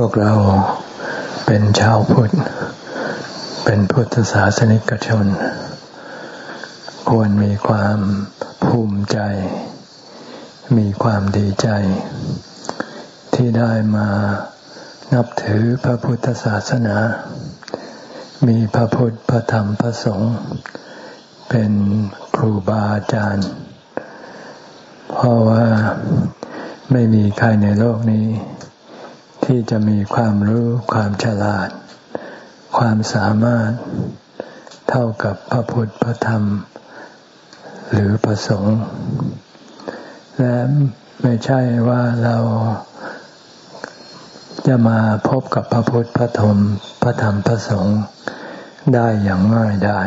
พวกเราเป็นชาวพุทธ เป็นพุทธศาสนิกชน ควรมีความภูมิใจ มีความดีใจ ที่ได้มานับถือพระพุทธศาสนา มีพระพุทธ พระธรรม พระสงฆ์ เป็นครูบาอาจารย์ เพราะว่าไม่มีใครในโลกนี้ ที่จะมีความรู้ความฉลาด ความสามารถเท่ากับพระพุทธพระธรรม หรือพระสงฆ์และไม่ใช่ว่าเราจะมาพบกับพระพุทธพระธรรมพระธรรมพระสงฆ์ได้อย่างง่ายได้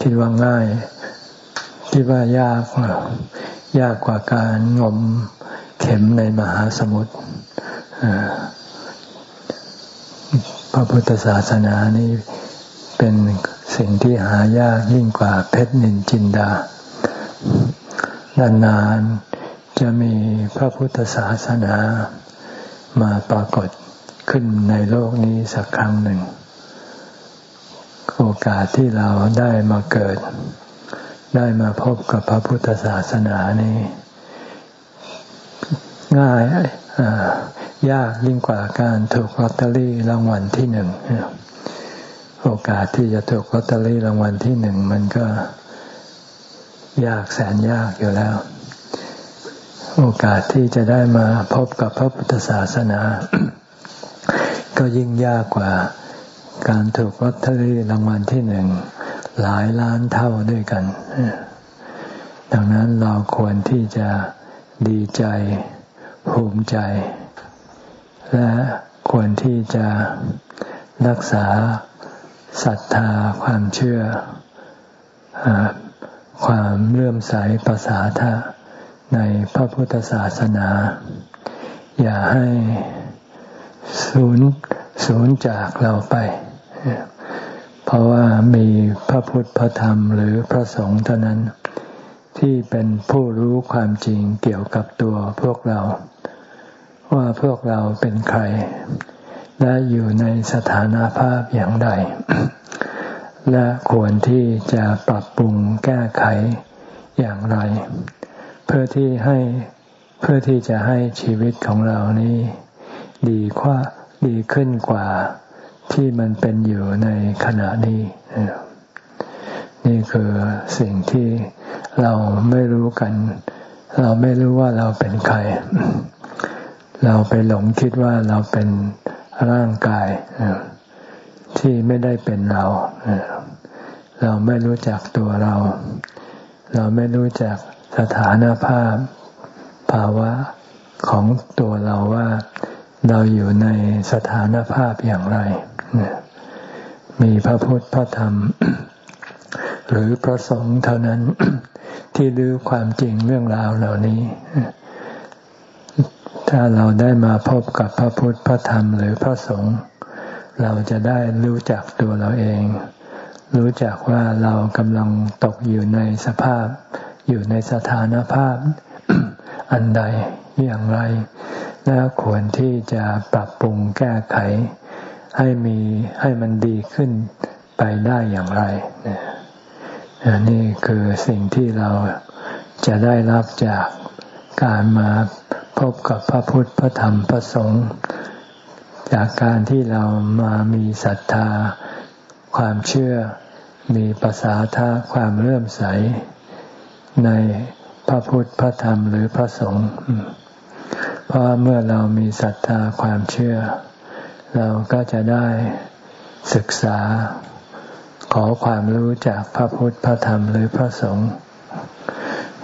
คิดว่าง่าย คิดว่ายาก ยากกว่าการงมเข็มในมหาสมุทร พระพุทธศาสนานี้เป็นสิ่งที่หายากยิ่งกว่าเพชรนินจินดานานๆจะมีพระพุทธศาสนามาปรากฏขึ้นในโลกนี้สักครั้งหนึ่ง โอกาสที่เราได้มาเกิด ได้มาพบกับพระพุทธศาสนานี้ ง่าย ยากยิ่งกว่าการถูกลอตเตอรี่รางวัลที่หนึ่งโอกาสที่จะถูกลอตเตอรี่รางวัลที่หนึ่งมันก็ยากแสนยากอยู่แล้ว โอกาสที่จะได้มาพบกับพระพุทธศาสนา ก็ยิ่งยากกว่าการถูกลอตเตอรี่รางวัลที่หนึ่งหลายล้านเท่าด้วยกัน ดังนั้นเราควรที่จะดีใจภูมิใจ และควรที่จะรักษาศรัทธาความเชื่ออความเลื่อมใสภาษาทะในพระพุทธศาสนา อย่าให้สูญสูญจากเราไป เพราะว่ามีพระพุทธพระธรรมหรือพระสงฆ์เท่านั้นที่เป็นผู้รู้ความจริงเกี่ยวกับตัวพวกเรา ว่าพวกเราเป็นใคร และอยู่ในสถานภาพอย่างใด และควรที่จะปรับปรุงแก้ไขอย่างไร เพื่อที่ให้เพื่อที่จะให้ชีวิตของเรานี้ ดีกว่าดีขึ้นกว่าที่มันเป็นอยู่ในขณะนี้ นี่คือสิ่งที่เราไม่รู้กัน เราไม่รู้ว่าเราเป็นใคร เราไปหลงคิดว่าเราเป็นร่างกายที่ไม่ได้เป็นเรา เราไม่รู้จักตัวเรา เราไม่รู้จักสถานภาพ ภาวะของตัวเราว่าเราอยู่ในสถานภาพอย่างไร มีพระพุทธพระธรรม หรือพระสงฆ์เท่านั้นที่รู้ความจริงเรื่องราวเหล่านี้ ถ้าเราได้มาพบกับพระพุทธพระธรรมหรือพระสงฆ์เราจะได้รู้จักตัวเราเอง รู้จักว่าเรากำลังตกอยู่ในสภาพ อยู่ในสถานภาพ อันใดอย่างไร และควรที่จะปรับปรุงแก้ไข ให้มีให้มันดีขึ้นไปได้อย่างไรนี่คือสิ่งที่เราจะได้รับจาก การมาพบกับพระพุทธพระธรรมพระสงฆ์จากการที่เรามามีศรัทธา ความเชื่อมีภาษาท่าความเลื่มใส ในพระพุทธพระธรรมหรือพระสงฆ์เพราะเมื่อเรามีศรัทธาความเชื่อ เราก็จะได้ศึกษาขอความรู้จากพระพุทธพระธรรมหรือพระสงฆ์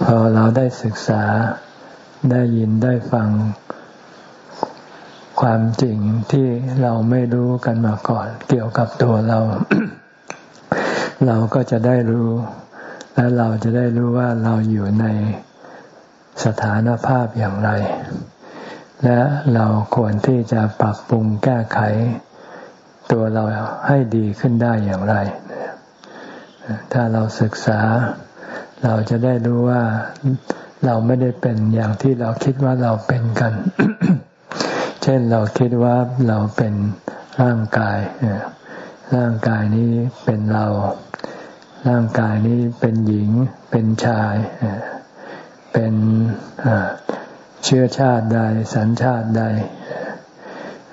พอเราได้ศึกษา ได้ยินได้ฟัง ความจริงที่เราไม่รู้กันมาก่อน เกี่ยวกับตัวเรา เราก็จะได้รู้ และเราจะได้รู้ว่าเราอยู่ในสถานภาพอย่างไร และเราควรที่จะปรับปรุงแก้ไข ตัวเราให้ดีขึ้นได้อย่างไร ถ้าเราศึกษา เราจะได้รู้ว่า เราไม่ได้เป็นอย่างที่เราคิดว่าเราเป็นกัน เช่นเราคิดว่าเราเป็นร่างกาย ร่างกายนี้เป็นเรา ร่างกายนี้เป็นหญิง เป็นชาย เป็นเชื้อชาติใด สัญชาติใด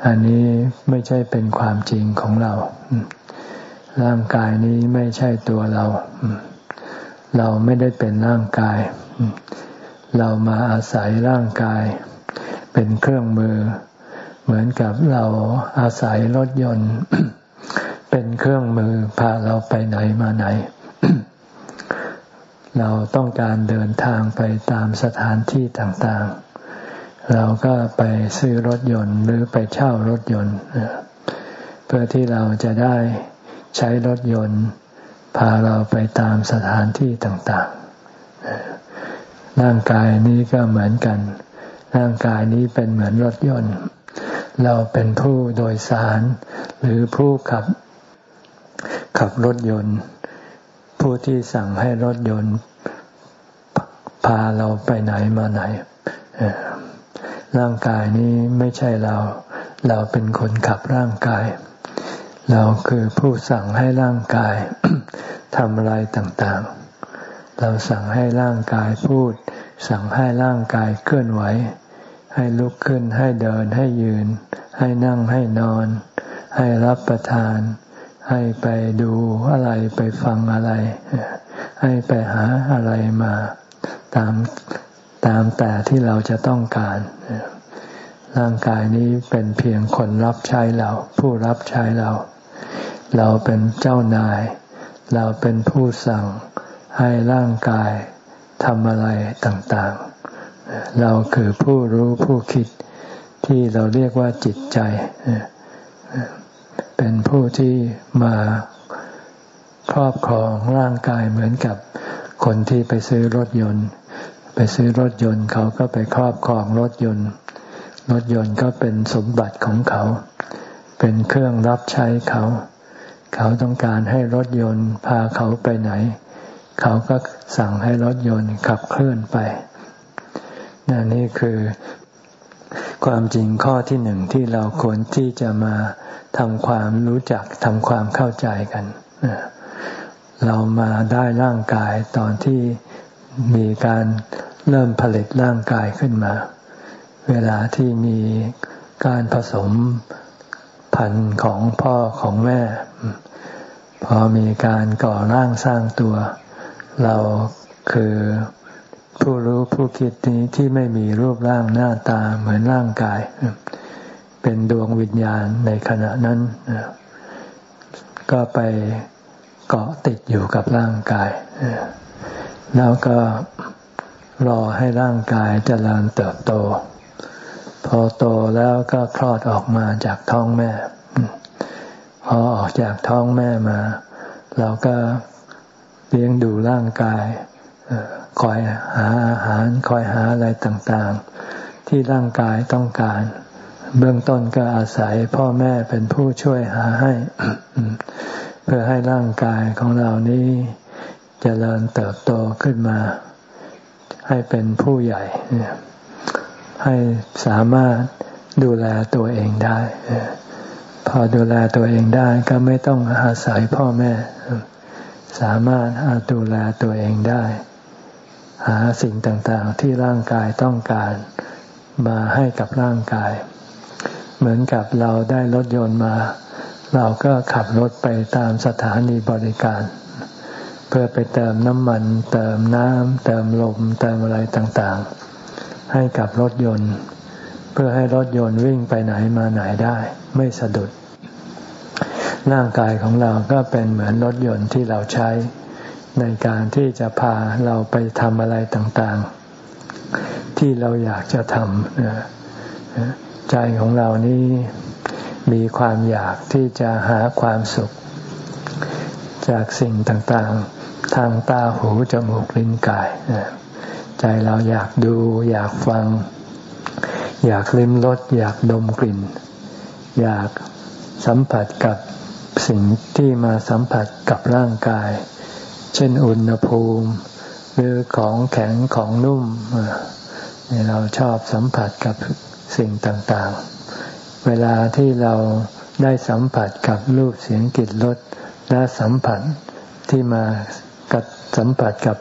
อันนี้ไม่ใช่เป็นความจริงของเรา ร่างกายนี้ไม่ใช่ตัวเราเราไม่ได้เป็นร่างกาย เรามาอาศัยร่างกาย เป็นเครื่องมือ เหมือนกับเราอาศัยรถยนต์ เป็นเครื่องมือพาเราไปไหนมาไหน เราต้องการเดินทางไปตามสถานที่ต่างๆ เราก็ไปซื้อรถยนต์หรือไปเช่ารถยนต์ เพื่อที่เราจะได้ใช้รถยนต์ พาเราไปตามสถานที่ต่างๆ ร่างกายนี้ก็เหมือนกัน ร่างกายนี้เป็นเหมือนรถยนต์ เราเป็นผู้โดยสาร หรือผู้ขับ ขับรถยนต์ ผู้ที่สั่งให้รถยนต์พาเราไปไหนมาไหน ร่างกายนี้ไม่ใช่เรา เราเป็นคนขับร่างกาย เราคือผู้สั่งให้ร่างกายทำอะไรต่างๆ เราสั่งให้ร่างกายพูด สั่งให้ร่างกายเคลื่อนไหว ให้ลุกขึ้นให้เดินให้ยืน ให้นั่งให้นอน ให้รับประทาน ให้ไปดูอะไรไปฟังอะไร ให้ไปหาอะไรมา ตามตามแต่ที่เราจะต้องการ ร่างกายนี้เป็นเพียงคนรับใช้เรา ผู้รับใช้เรา เราเป็นเจ้านาย เราเป็นผู้สั่ง ให้ร่างกายทำอะไรต่างๆ เราคือผู้รู้ผู้คิดที่เราเรียกว่าจิตใจ เป็นผู้ที่มาครอบครองร่างกายเหมือนกับคนที่ไปซื้อรถยนต์ ไปซื้อรถยนต์เขาก็ไปครอบครองรถยนต์ รถยนต์ก็เป็นสมบัติของเขา เป็นเครื่องรับใช้เขา เขาต้องการให้รถยนต์พาเขาไปไหน เขาก็สั่งให้รถยนต์ขับเคลื่อนไปนนี่คือความจริงข้อที่หนึ่งที่เราควรที่จะมาทำความรู้จักทำความเข้าใจกัน เรามาได้ร่างกายตอนที่มีการเริ่มผลิตร่างกายขึ้นมา เวลาที่มีการผสมพันธุ์ของพ่อของแม่ พอมีการก่อร่างสร้างตัว เราคือผู้รู้ผู้คิดนี้ที่ไม่มีรูปร่างหน้าตาเหมือนร่างกาย เป็นดวงวิญญาณในขณะนั้น ก็ไปเกาะติดอยู่กับร่างกาย แล้วก็รอให้ร่างกายจเจริญเติบโต พอโตแล้วก็คลอดออกมาจากท้องแม่ พอออกจากท้องแม่มา เราก็ เลี้ยงดูร่างกายคอยหาอาหาร คอยหาอะไรต่างๆ ที่ร่างกายต้องการ เบื้องต้นก็อาศัยพ่อแม่เป็นผู้ช่วยหาให้ เพื่อให้ร่างกายของเรานี้จเจริญเติบโตขึ้นมา ให้เป็นผู้ใหญ่ ให้สามารถดูแลตัวเองได้ พอดูแลตัวเองได้ก็ไม่ต้องอาศัยพ่อแม่ สามารถาดูแลตัวเองได้ หาสิ่งต่างๆที่ร่างกายต้องการมาให้กับร่างกาย เหมือนกับเราได้รถยนต์มา เราก็ขับรถไปตามสถานีบริการ เพื่อไปเติมน้ำมัน เติมน้ำเติมลมเติมอะไรต่างๆ ให้กับรถยนต์ เพื่อให้รถยนต์วิ่งไปไหนมาไหนได้ ไม่สะดุด ร่างกายของเราก็เป็นเหมือนรถยนต์ที่เราใช้ ในการที่จะพาเราไปทำอะไรต่างๆ ที่เราอยากจะทำใจของเรานี้มีความอยากที่จะหาความสุข จากสิ่งต่างๆ ทางตาหูจมูกลิ้นกาย ใจเราอยากดู อยากฟัง อยากลิ้มรสอยากดมกลิ่น อยากสัมผัสกับ สิ่งที่มาสัมผัสกับร่างกาย เช่นอุณหภูมิ หรือของแข็งของนุ่มเราชอบสัมผัสกับสิ่งต่างๆ เวลาที่เราได้สัมผัสกับรูปเสียงกลิ่นรสและสัมผัสที่มากับสัมผัสกับ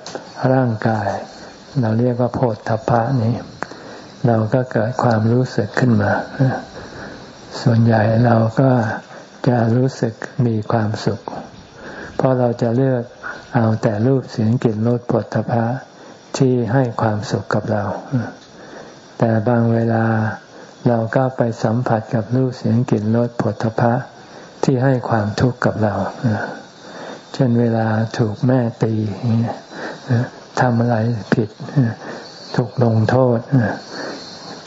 ร่างกาย เราเรียกว่าโพธพะนี้ เราก็เกิดความรู้สึกขึ้นมา ส่วนใหญ่เราก็ จะรู้สึกมีความสุข เพราะเราจะเลือกเอาแต่รูปเสียงกลิ่นรสผลพะที่ให้ความสุขกับเรา แต่บางเวลาเราก็ไปสัมผัสกับรูปเสียงกลิ่นรสผลพะที่ให้ความทุกข์กับเรา เช่นเวลาถูกแม่ตีทำอะไรผิด ถูกลงโทษ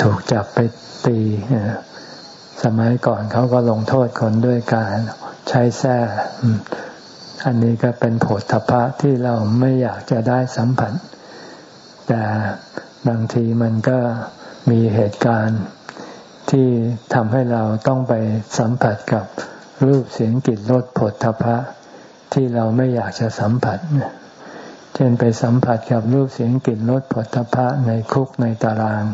ถูกจับไปตี สมัยก่อนเขาก็ลงโทษคนด้วยการใช้แส้อันนี้ก็เป็นผลทพะที่เราไม่อยากจะได้สัมผัส แต่บางทีมันก็มีเหตุการณ์ที่ทำให้เราต้องไปสัมผัสกับรูปเสียงกลิ่นรสผลทพะ ที่เราไม่อยากจะสัมผัส เช่นไปสัมผัสกับรูปเสียงกลิ่นรสผลพะในคุกในตาราง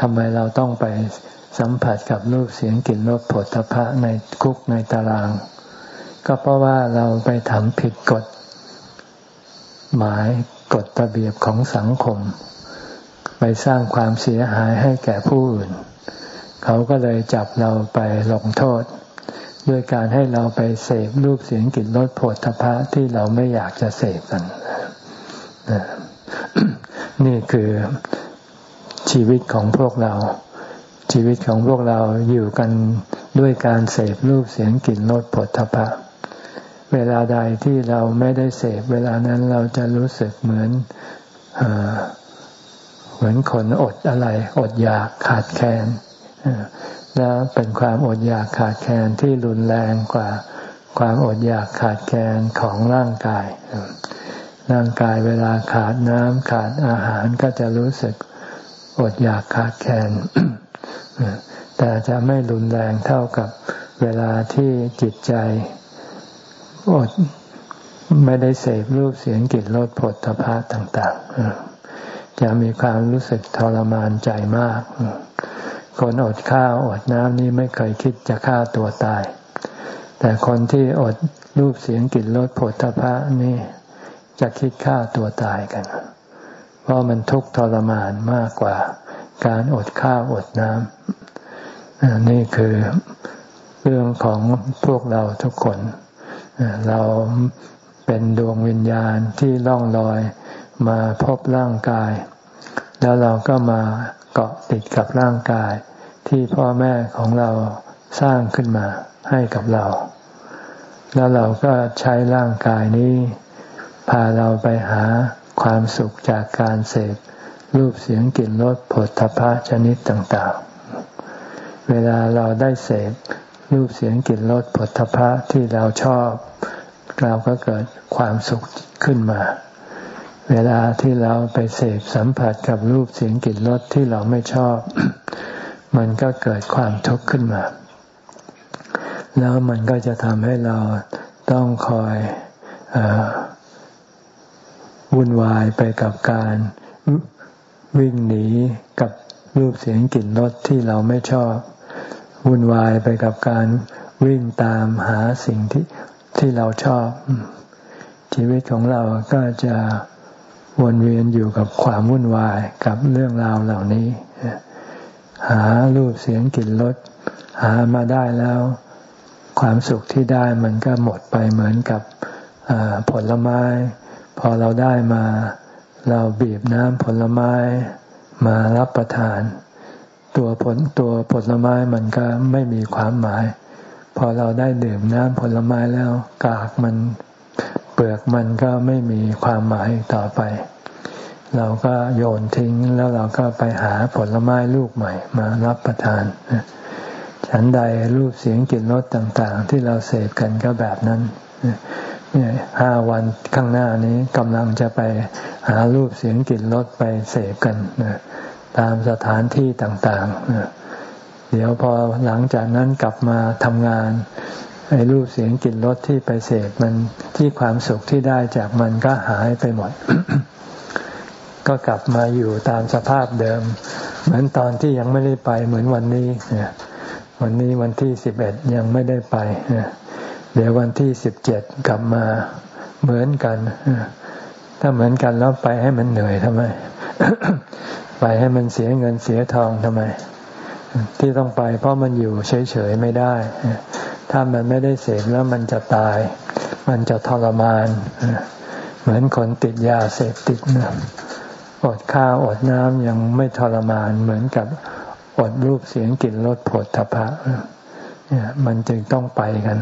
ทำไมเราต้องไป สัมผัสกับรูปเสียงกลิ่นรสผลพะในคุกในตาราง ก็เพราะว่าเราไปทำผิดกฎ หมายกฎระเบียบของสังคม ไปสร้างความเสียหายให้แก่ผู้อื่น เขาก็เลยจับเราไปลงโทษ ด้วยการให้เราไปเสพรูปเสียงกลิ่นรสผฏฐพะที่เราไม่อยากจะเสพกันนี่คือชีวิตของพวกเรา ชีวิตของพวกเราอยู่กันด้วยการเสพรูปเสียงกลิ่นรสผฏฐพะ เวลาใดที่เราไม่ได้เสพเวลานั้นเราจะรู้สึกเหมือนเหมือนคนอดอะไร อดอยากขาดแคลนและเป็นความอดอยากขาดแคลนที่รุนแรงกว่าความอดอยากขาดแคลนของร่างกาย ร่างกายเวลาขาดน้ำขาดอาหารก็จะรู้สึกอดอยากขาดแคลน แต่จะไม่รุนแรงเท่ากับเวลาที่จิตใจอดไม่ได้เสพรูปเสียงกลิ่นรสผลตภะต่าง ๆ จะมีความรู้สึกทรมานใจมาก คนอดข้าวอดน้ำนี่ไม่เคยคิดจะฆ่าตัวตาย แต่คนที่อดรูปเสียงกลิ่นรสผลพระนี่จะคิดฆ่าตัวตายกัน เพราะมันทุกข์ทรมานมากกว่า การอดข้าวอดน้ำนี่คือเรื่องของพวกเราทุกคน เราเป็นดวงวิญญาณที่ล่องลอยมาพบร่างกาย แล้วเราก็มาเกาะติดกับร่างกาย ที่พ่อแม่ของเราสร้างขึ้นมาให้กับเรา แล้วเราก็ใช้ร่างกายนี้ พาเราไปหาความสุขจากการเสพ รูปเสียงกลิ่นรสผลทพะชนิดต่างๆ เวลาเราได้เสพรูปเสียงกลิ่นรสผลทพะที่เราชอบ เราก็เกิดความสุขขึ้นมา เวลาที่เราไปเสพสัมผัสกับรูปเสียงกลิ่นรสที่เราไม่ชอบ มันก็เกิดความทุกข์ขึ้นมา แล้วมันก็จะทำให้เราต้องคอยอวุ่นวายไปกับการ วิ่งหนีกับรูปเสียงกลิ่นรสที่เราไม่ชอบ วุ่นวายไปกับการวิ่งตามหาสิ่งที่ที่เราชอบ ชีวิตของเราก็จะวนเวียนอยู่กับความวุ่นวายกับเรื่องราวเหล่านี้ หารูปเสียงกลิ่นรสหามาได้แล้ว ความสุขที่ได้มันก็หมดไปเหมือนกับผลไม้ พอเราได้มา เราบีบน้ำผลไม้มารับประทาน ตัวผลตัวผลไม้มันก็ไม่มีความหมาย พอเราได้ดื่มน้ำผลไม้แล้วกากมันเปลือกมันก็ไม่มีความหมายต่อไป เราก็โยนทิ้งแล้วเราก็ไปหาผลไม้ลูกใหม่มารับประทานฉันใดรูปเสียงกลิ่นรสต่างๆ ที่เราเสพกันก็แบบนั้น ห้าวันข้างหน้านี้กำลังจะไปหารูปเสียงกลิ่นรสไปเสพกันตามสถานที่ต่างๆ เดี๋ยวพอหลังจากนั้นกลับมาทำงานไอ้รูปเสียงกลิ่นรสที่ไปเสพมันที่ความสุขที่ได้จากมันก็หายไปหมด ก็กลับมาอยู่ตามสภาพเดิม เหมือนตอนที่ยังไม่ได้ไปเหมือนวันนี้วันนี้วันที่สิบเอ็ดยังไม่ได้ไป เดี๋ยววันที่สิบเจ็ดกลับมาเหมือนกัน ถ้าเหมือนกันแล้วไปให้มันเหนื่อยทำไม ไปให้มันเสียเงินเสียทองทำไม ที่ต้องไปเพราะมันอยู่เฉยๆไม่ได้ ถ้ามันไม่ได้เสพแล้วมันจะตาย มันจะทรมาน เหมือนคนติดยาเสพติดนะอดข้าวอดน้ำยังไม่ทรมานเหมือนกับอดรูปเสียงกลิ่นรสผดทพะ เนี่ยมันจึงต้องไปกัน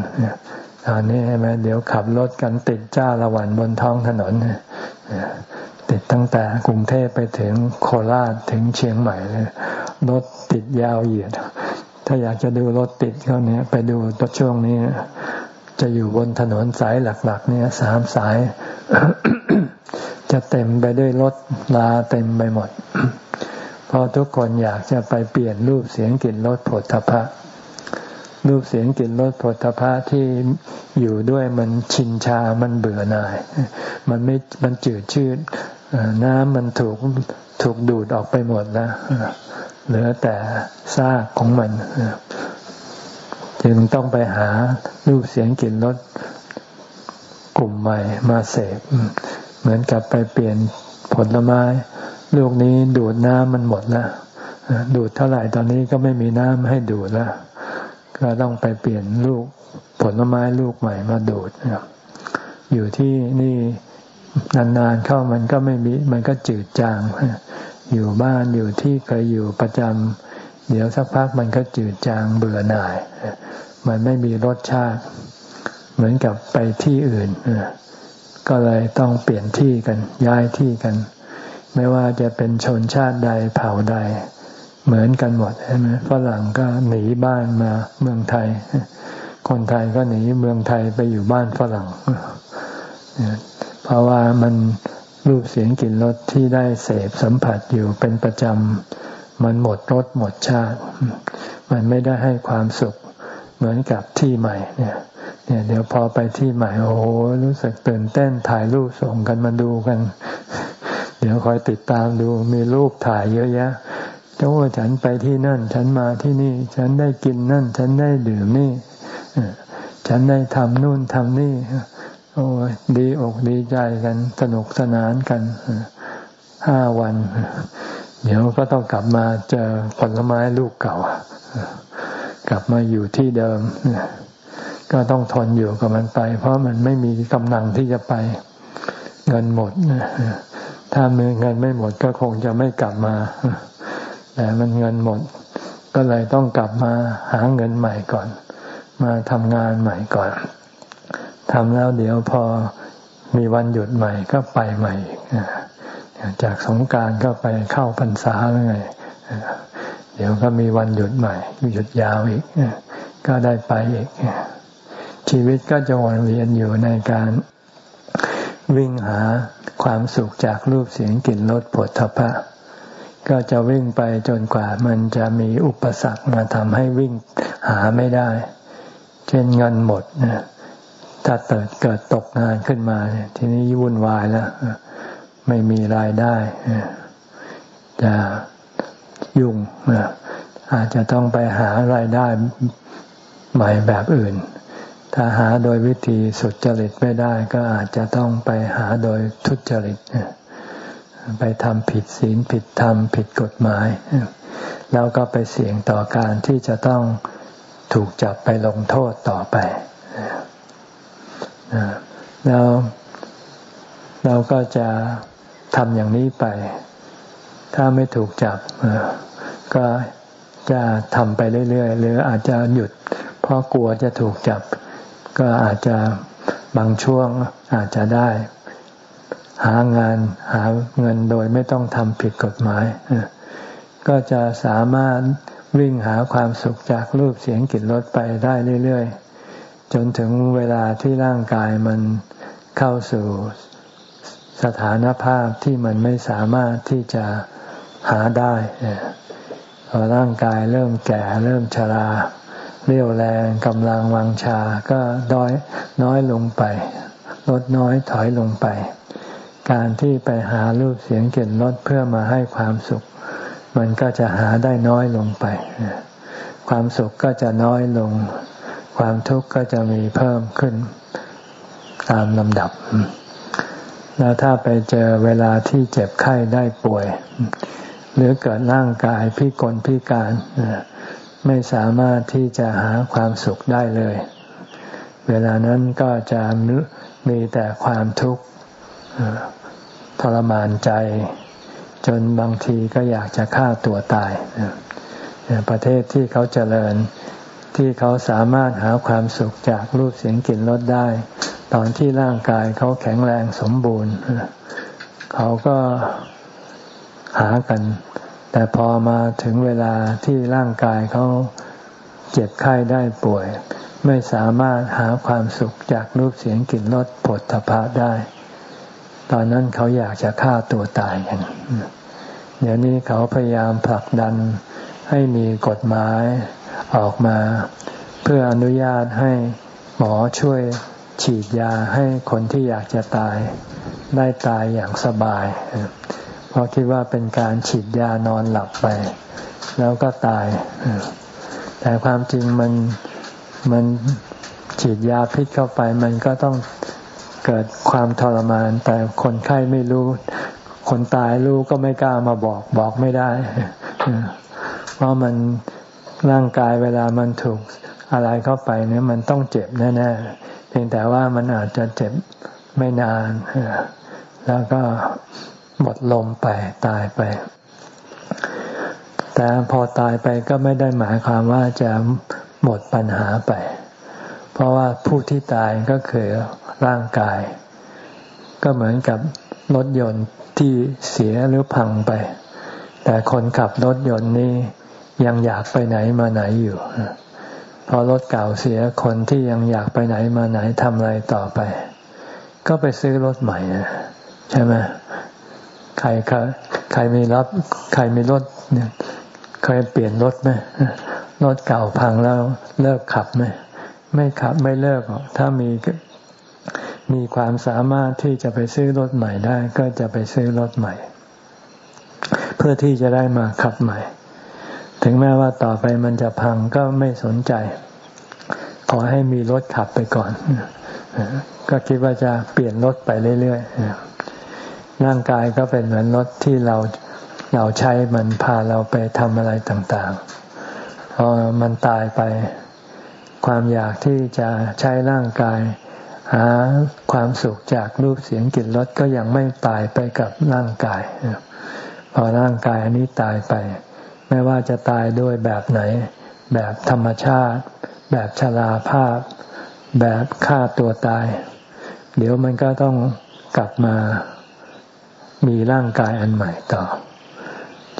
ตอนนี้ใช่ไหมเดี๋ยวขับรถกันติดจ้าละวันบนท้องถนนติดตั้งแต่กรุงเทพไปถึงโคราชถึงเชียงใหม่เลยรถติดยาวเหยียด ถ้าอยากจะดูรถติดเขาเนี้ยไปดูตัวช่วงนี้ จะอยู่บนถนนสายหลัก ๆ เนี่ยสามสาย จะเต็มไปด้วยรถลาเต็มไปหมด เพราะทุกคนอยากจะไปเปลี่ยนรูปเสียงกลิ่นรสผลทพะ รูปเสียงกลิ่นรสผลทพะที่อยู่ด้วยมันชินชา มันเบื่อหน่าย มันไม่ มันจืดชืดน้ำมันถูกถูกดูดออกไปหมดแล้วเหลือแต่ซากของมัน จึงต้องไปหารูปเสียงกลิ่นรสกลุ่มใหม่มาเสพเหมือนกับไปเปลี่ยนผลไม้ลูกนี้ดูดน้ำมันหมดแล้วดูดเท่าไหร่ตอนนี้ก็ไม่มีน้ำให้ดูดแล้ว ก็ต้องไปเปลี่ยนลูกผลไม้ลูกใหม่มาดูดอยู่ที่นี่นานๆเข้ามันก็ไม่มีมันก็จืดจาง อยู่บ้านอยู่ที่เคยอยู่ประจำเดี๋ยวสักพักมันก็จืดจางเบื่อหน่าย มันไม่มีรสชาติ เหมือนกับไปที่อื่น ก็เลยต้องเปลี่ยนที่กันย้ายที่กัน ไม่ว่าจะเป็นชนชาติใดเผ่าใด เหมือนกันหมดใช่ไหมฝรั่งก็หนีบ้านมาเมืองไทย คนไทยก็หนีเมืองไทยไปอยู่บ้านฝรั่ง เพราะว่ามันรูปเสียงกลิ่นรสที่ได้เสพสัมผัสอยู่เป็นประจำมันหมดรสหมดชาติ มันไม่ได้ให้ความสุขเหมือนกับที่ใหม่เนี่ยเนี่ยเดี๋ยวพอไปที่ใหม่โอ้โหรู้สึกตื่นเต้นถ่ายรูปส่งกันมาดูกัน เดี๋ยวคอยติดตามดูมีรูปถ่ายเยอะแยะ เจ้าว่าฉันไปที่นั่น ฉันมาที่นี่ ฉันได้กินนั่น ฉันได้ดื่มนี่ฉันได้ทำนู่นทำนี่ โอ้ดีอกดีใจกัน สนุกสนานกันห้าวัน เดี๋ยวก็ต้องกลับมาเจอผลไม้ลูกเก่ากลับมาอยู่ที่เดิม ก็ต้องทนอยู่กับมันไป เพราะมันไม่มีกำลังที่จะไป เงินหมดถ้ามือเงินไม่หมดก็คงจะไม่กลับมา แต่มันเงินหมด ก็เลยต้องกลับมาหาเงินใหม่ก่อน มาทำงานใหม่ก่อนทำแล้วเดี๋ยวพอมีวันหยุดใหม่ก็ไปใหม่จากสงการก็ไปเข้าพรรษาแล้วไงเดี๋ยวก็มีวันหยุดใหม่หยุดยาวอีกก็ได้ไปอีกชีวิตก็จะวนเวียนอยู่ในการวิ่งหาความสุขจากรูปเสียงกลิ่นรสผลทพะ ก็จะวิ่งไปจนกว่ามันจะมีอุปสรรคมาทำให้วิ่งหาไม่ได้ เช่นเงินหมดนะถ้าเกิดเกิดตกงานขึ้นมาเนี่ยทีนี้วุ่นวายแล้วไม่มีรายได้จะยุ่งอาจจะต้องไปหารายได้ใหม่แบบอื่น ถ้าหาโดยวิธีสุดจริตไม่ได้ ก็อาจจะต้องไปหาโดยทุจริต ไปทำผิดศีลผิดธรรมผิดกฎหมาย แล้วก็ไปเสี่ยงต่อการที่จะต้องถูกจับไปลงโทษต่อไป แล้วเราก็จะทำอย่างนี้ไป ถ้าไม่ถูกจับก็จะทำไปเรื่อยๆ หรืออาจจะหยุด เพราะกลัวจะถูกจับ ก็อาจจะบางช่วงอาจจะได้ หางานหาเงินโดยไม่ต้องทำผิดกฎหมาย ก็จะสามารถวิ่งหาความสุขจากรูปเสียงกลิ่นรสไปได้เรื่อย ๆ จนถึงเวลาที่ร่างกายมันเข้าสู่สถานภาพที่มันไม่สามารถที่จะหาได้พอร่างกายเริ่มแก่เริ่มชราเรี่ยวแรงกำลังวังชาก็ด้อยน้อยลงไป ลดน้อยถอยลงไป การที่ไปหารูปเสียงเกลิ่นรสเพื่อมาให้ความสุข มันก็จะหาได้น้อยลงไปคความสุขก็จะน้อยลง ความทุกข์ก็จะมีเพิ่มขึ้นตามลำดับ แล้วถ้าไปเจอเวลาที่เจ็บไข้ได้ป่วย หรือเกิดร่างกายพิกลพิการไม่สามารถที่จะหาความสุขได้เลย เวลานั้นก็จะมีแต่ความทุกข์ ทรมานใจ จนบางทีก็อยากจะฆ่าตัวตายประเทศที่เขาเจริญที่เขาสามารถหาความสุขจากรูปเสียงกลิ่นรสได้ ตอนที่ร่างกายเขาแข็งแรงสมบูรณ์ เขาก็หากัน แต่พอมาถึงเวลาที่ร่างกายเขาเจ็บไข้ได้ป่วย ไม่สามารถหาความสุขจากรูปเสียงกลิ่นรสผลทพะได้ ตอนนั้นเขาอยากจะฆ่าตัวตายกัน เดี๋ยวนี้เขาพยายามผลักดันให้มีกฎหมายออกมา เพื่ออนุญาตให้หมอช่วยฉีดยาให้คนที่อยากจะตาย ได้ตายอย่างสบาย เพราะคิดว่าเป็นการฉีดยานอนหลับไป แล้วก็ตาย แต่ความจริงมันมันฉีดยาพิษเข้าไปมันก็ต้อง เกิดความทรมาน แต่คนไข้ไม่รู้ คนตายรู้ก็ไม่กล้ามาบอกบอกไม่ได้ เพราะมันร่างกายเวลามันถูกอะไรเข้าไปเนี่ยมันต้องเจ็บแน่ๆเพียงแต่ว่ามันอาจจะเจ็บไม่นานแล้วก็หมดลมไปตายไป แต่พอตายไปก็ไม่ได้หมายความว่าจะหมดปัญหาไป เพราะว่าผู้ที่ตายก็คือร่างกาย ก็เหมือนกับรถยนต์ที่เสียหรือพังไป แต่คนขับรถยนต์นี่ยังอยากไปไหนมาไหนอยู่พอรถเก่าเสียคนที่ยังอยากไปไหนมาไหนทำอะไรต่อไป ก็ไปซื้อรถใหม่นะใช่ไหมใครใครใครมีรับ ใครมีรถเนี่ยเคยเปลี่ยนรถไหมรถเก่าพังแล้วเลิกขับไหม ไม่ขับไม่เลิกหรอกถ้ามีมีความสามารถที่จะไปซื้อรถใหม่ได้ ก็จะไปซื้อรถใหม่ เพื่อที่จะได้มาขับใหม่ ถึงแม้ว่าต่อไปมันจะพังก็ไม่สนใจ ขอให้มีรถขับไปก่อน ก็คิดว่าจะเปลี่ยนรถไปเรื่อยๆร่างกายก็เป็นเหมือนรถที่เราเราใช้มันพาเราไปทำอะไรต่างๆพอมันตายไป ความอยากที่จะใช้ร่างกาย หาความสุขจากรูปเสียงกลิ่นรสก็ยังไม่ตายไปกับร่างกาย พอร่างกายอันนี้ตายไป ไม่ว่าจะตายด้วยแบบไหน แบบธรรมชาติ แบบชราภาพ แบบฆ่าตัวตาย เดี๋ยวมันก็ต้องกลับมามีร่างกายอันใหม่ต่อ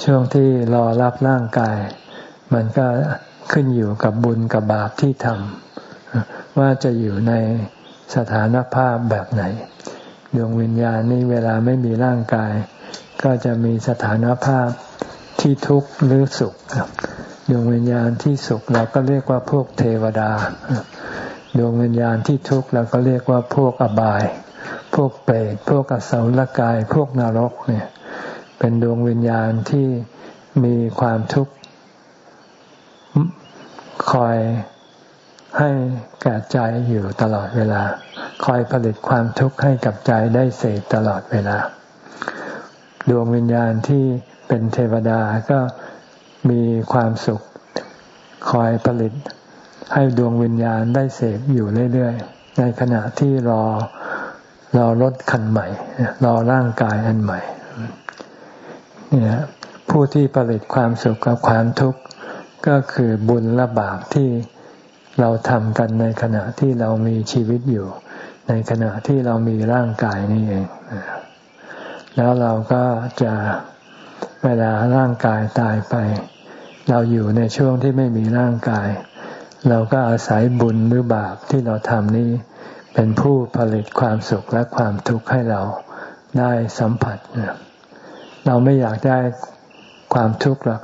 ช่วงที่รอรับร่างกาย มันก็ ขึ้นอยู่กับบุญกับบาปที่ทำว่าจะอยู่ในสถานภาพแบบไหน ดวงวิญญาณนี่เวลาไม่มีร่างกาย ก็จะมีสถานภาพที่ทุกข์หรือสุขดวงวิญญาณที่สุขเราก็เรียกว่าพวกเทวดา ดวงวิญญาณที่ทุกข์เราก็เรียกว่าพวกอบาย พวกเปรตพวกอสุรกาย พวกนรกเนี่ย เป็นดวงวิญญาณที่มีความทุกข์ คอยให้แก่ใจอยู่ตลอดเวลา คอยผลิตความทุกข์ให้กับใจได้เสพตลอดเวลา ดวงวิญญาณที่เป็นเทวดาก็มีความสุข คอยผลิตให้ดวงวิญญาณได้เสพอยู่เรื่อยๆ ในขณะที่รอรอรถคันใหม่ รอร่างกายอันใหม่เนี่ยผู้ที่ผลิตความสุขกับความทุกข์ ก็คือบุญและบาปที่เราทำกันในขณะที่เรามีชีวิตอยู่ ในขณะที่เรามีร่างกายนี่เอง แล้วเราก็จะเวลาร่างกายตายไป เราอยู่ในช่วงที่ไม่มีร่างกาย เราก็อาศัยบุญหรือบาปที่เราทำนี้ เป็นผู้ผลิตความสุขและความทุกข์ให้เราได้สัมผัส เราไม่อยากได้ความทุกข์หรอก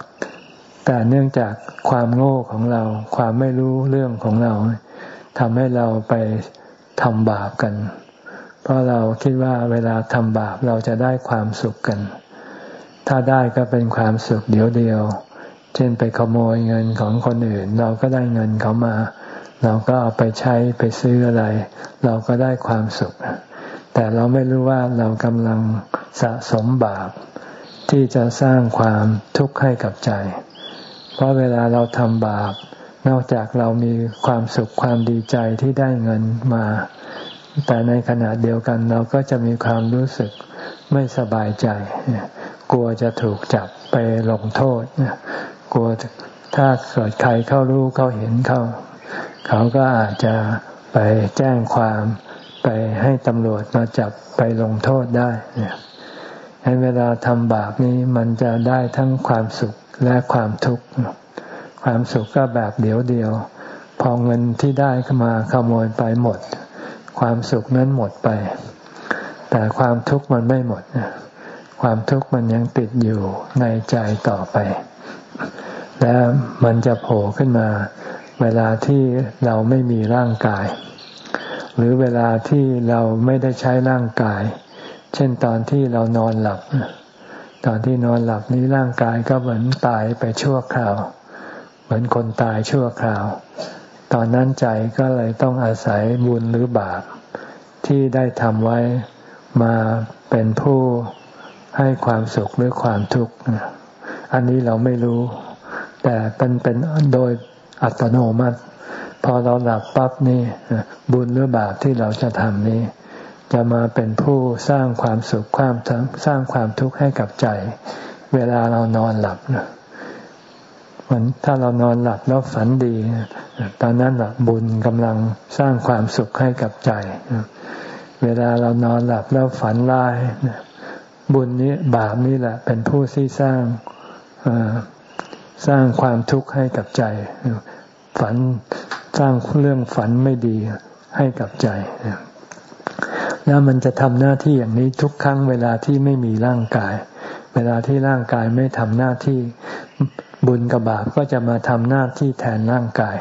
แต่เนื่องจากความโง่ของเรา ความไม่รู้เรื่องของเราทำให้เราไปทำบาปกัน เพราะเราคิดว่าเวลาทำบาปเราจะได้ความสุขกัน ถ้าได้ก็เป็นความสุขเดียวเดียว เช่นไปขโมยเงินของคนอื่น เราก็ได้เงินเขามา เราก็เอาไปใช้ไปซื้ออะไร เราก็ได้ความสุข แต่เราไม่รู้ว่าเรากำลังสะสมบาป ที่จะสร้างความทุกข์ให้กับใจ เพราะเวลาเราทำบาป นอกจากเรามีความสุขความดีใจที่ได้เงินมา แต่ในขณะเดียวกันเราก็จะมีความรู้สึกไม่สบายใจ กลัวจะถูกจับไปลงโทษ กลัวถ้าเกิดใครเข้ารู้เข้าเห็นเขาเขาก็อาจจะไปแจ้งความไปให้ตำรวจมาจับไปลงโทษได้เนี่ย ให้เวลาทำบาปนี้มันจะได้ทั้งความสุขและความทุกข์ ความสุขก็แบบเดียวเดียว พอเงินที่ได้ข้ามาขโมยไปหมด ความสุขนั้นหมดไป แต่ความทุกข์มันไม่หมด ความทุกข์มันยังติดอยู่ในใจต่อไป แล้วมันจะโผล่ขึ้นมา เวลาที่เราไม่มีร่างกาย หรือเวลาที่เราไม่ได้ใช้ร่างกาย เช่นตอนที่เรานอนหลับ ตอนที่นอนหลับนี้ร่างกายก็เหมือนตายไปชั่วคราว เหมือนคนตายชั่วคราว ตอนนั้นใจก็เลยต้องอาศัยบุญหรือบาป ที่ได้ทำไว้มาเป็นผู้ให้ความสุขหรือความทุกข์อันนี้เราไม่รู้ แต่เป็นเป็นโดยอัตโนมัติ พอเราหลับปั๊บนี่บุญหรือบาปที่เราจะทำนี้ จะมาเป็นผู้สร้างความสุขความสร้างความทุกข์ให้กับใจ เวลาเรานอนหลับมันถ้าเรานอนหลับแล้วฝันดี ตอนนั้นบุญกำลังสร้างความสุขให้กับใจ เวลาเรานอนหลับแล้วฝันร้ายบุญนี้บาปนี่แหละ เป็นผู้ที่สร้างสร้างความทุกข์ให้กับใจ ฝันสร้างเรื่องฝันไม่ดีให้กับใจ แล้วมันจะทำหน้าที่อย่างนี้ทุกครั้งเวลาที่ไม่มีร่างกาย เวลาที่ร่างกายไม่ทำหน้าที่บุญกับบาปก็จะมาทำหน้าที่แทนร่างกาย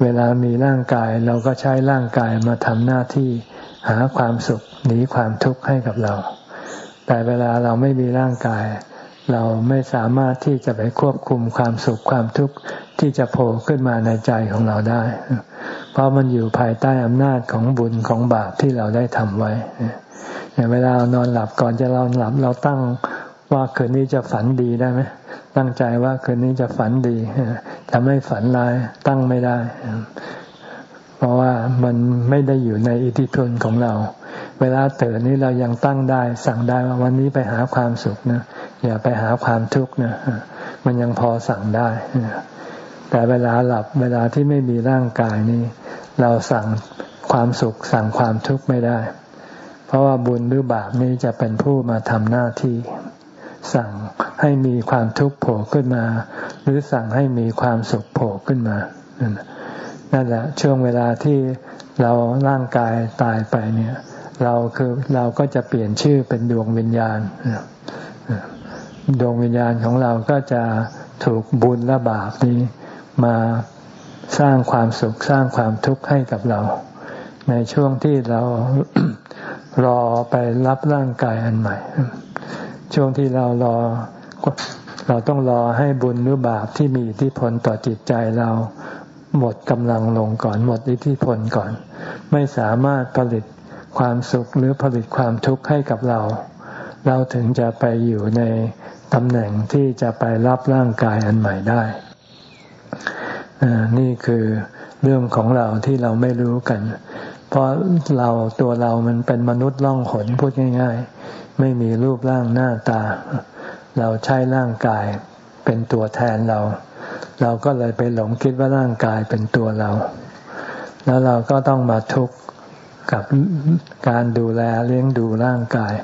เวลามีร่างกายเราก็ใช้ร่างกายมาทำหน้าที่หาความสุขหนีความทุกข์ให้กับเรา แต่เวลาเราไม่มีร่างกาย เราไม่สามารถที่จะไปควบคุมความสุขความทุกข์ที่จะโผล่ขึ้นมาในใจของเราได้ ราะมันอยู่ภายใต้อำนาจของบุญของบาปที่เราได้ทำไว้อย่างเวลาเรานอนหลับก่อนจะเราหลับเราตั้งว่าคืนนี้จะฝันดีได้ไหมตั้งใจว่าคืนนี้จะฝันดีจะไม่ฝันร้ายตั้งไม่ได้ เพราะว่ามันไม่ได้อยู่ในอิทธิพลของเรา เวลาตื่นนี้เรายังตั้งได้ สั่งได้ว่าวันนี้ไปหาความสุขนะอย่าไปหาความทุกข์นะมันยังพอสั่งได้แต่เวลาหลับเวลาที่ไม่มีร่างกายนี้ เราสั่งความสุขสั่งความทุกข์ไม่ได้ เพราะว่าบุญหรือบาปนี้จะเป็นผู้มาทำหน้าที่ สั่งให้มีความทุกข์โผล่ขึ้นมา หรือสั่งให้มีความสุขโผล่ขึ้นมา นั่นแหละช่วงเวลาที่เราร่างกายตายไปเนี่ย เราคือเราก็จะเปลี่ยนชื่อเป็นดวงวิญญาณดวงวิญญาณของเราก็จะถูกบุญและบาปนี้มา สร้างความสุขสร้างความทุกข์ให้กับเรา ในช่วงที่เรารอไปรับร่างกายอันใหม่ ช่วงที่เรารอเราต้องรอให้บุญหรือบาปที่มีอิทธิพลต่อจิตใจเราหมดกำลังลงก่อน หมดอิทธิพลก่อน ไม่สามารถผลิตความสุขหรือผลิตความทุกข์ให้กับเรา เราถึงจะไปอยู่ในตำแหน่งที่จะไปรับร่างกายอันใหม่ได้ นี่คือเรื่องของเราที่เราไม่รู้กัน เพราะเราตัวเรามันเป็นมนุษย์ล่องหนพูดง่าย ๆ ไม่มีรูปร่างหน้าตา เราใช้ร่างกายเป็นตัวแทนเรา เราก็เลยไปหลงคิดว่าร่างกายเป็นตัวเรา แล้วเราก็ต้องมาทุกข์กับการดูแลเลี้ยงดูร่างกาย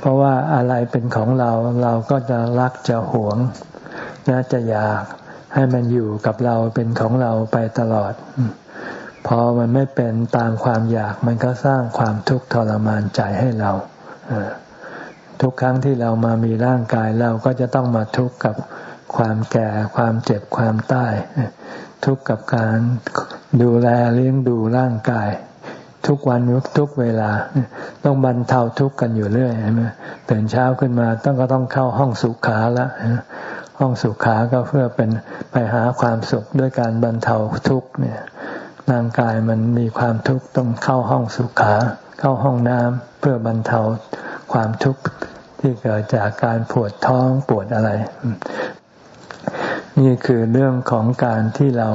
เพราะว่าอะไรเป็นของเราเราก็จะรักจะหวงน่าจะอยาก ให้มันอยู่กับเราเป็นของเราไปตลอด พอมันไม่เป็นตามความอยากมันก็สร้างความทุกข์ทรมานใจให้เราทุกครั้งที่เรามามีร่างกายเราก็จะต้องมาทุกข์กับความแก่ความเจ็บความตาย ทุกข์กับการดูแลเลี้ยงดูร่างกาย ทุกวันทุกเวลา ต้องบรรเทาทุกข์กันอยู่เรื่อยใช่ไหมตื่นเช้าขึ้นมาต้องก็ต้องเข้าห้องสุขาละ ห้องสุขาก็เพื่อเป็นไปหาความสุขด้วยการบรรเทาทุกข์เนี่ยร่างกายมันมีความทุกข์ต้องเข้าห้องสุขา เข้าห้องน้ำเพื่อบรรเทาความทุกข์ที่เกิดจากการปวดท้องปวดอะไร นี่คือเรื่องของการที่เรา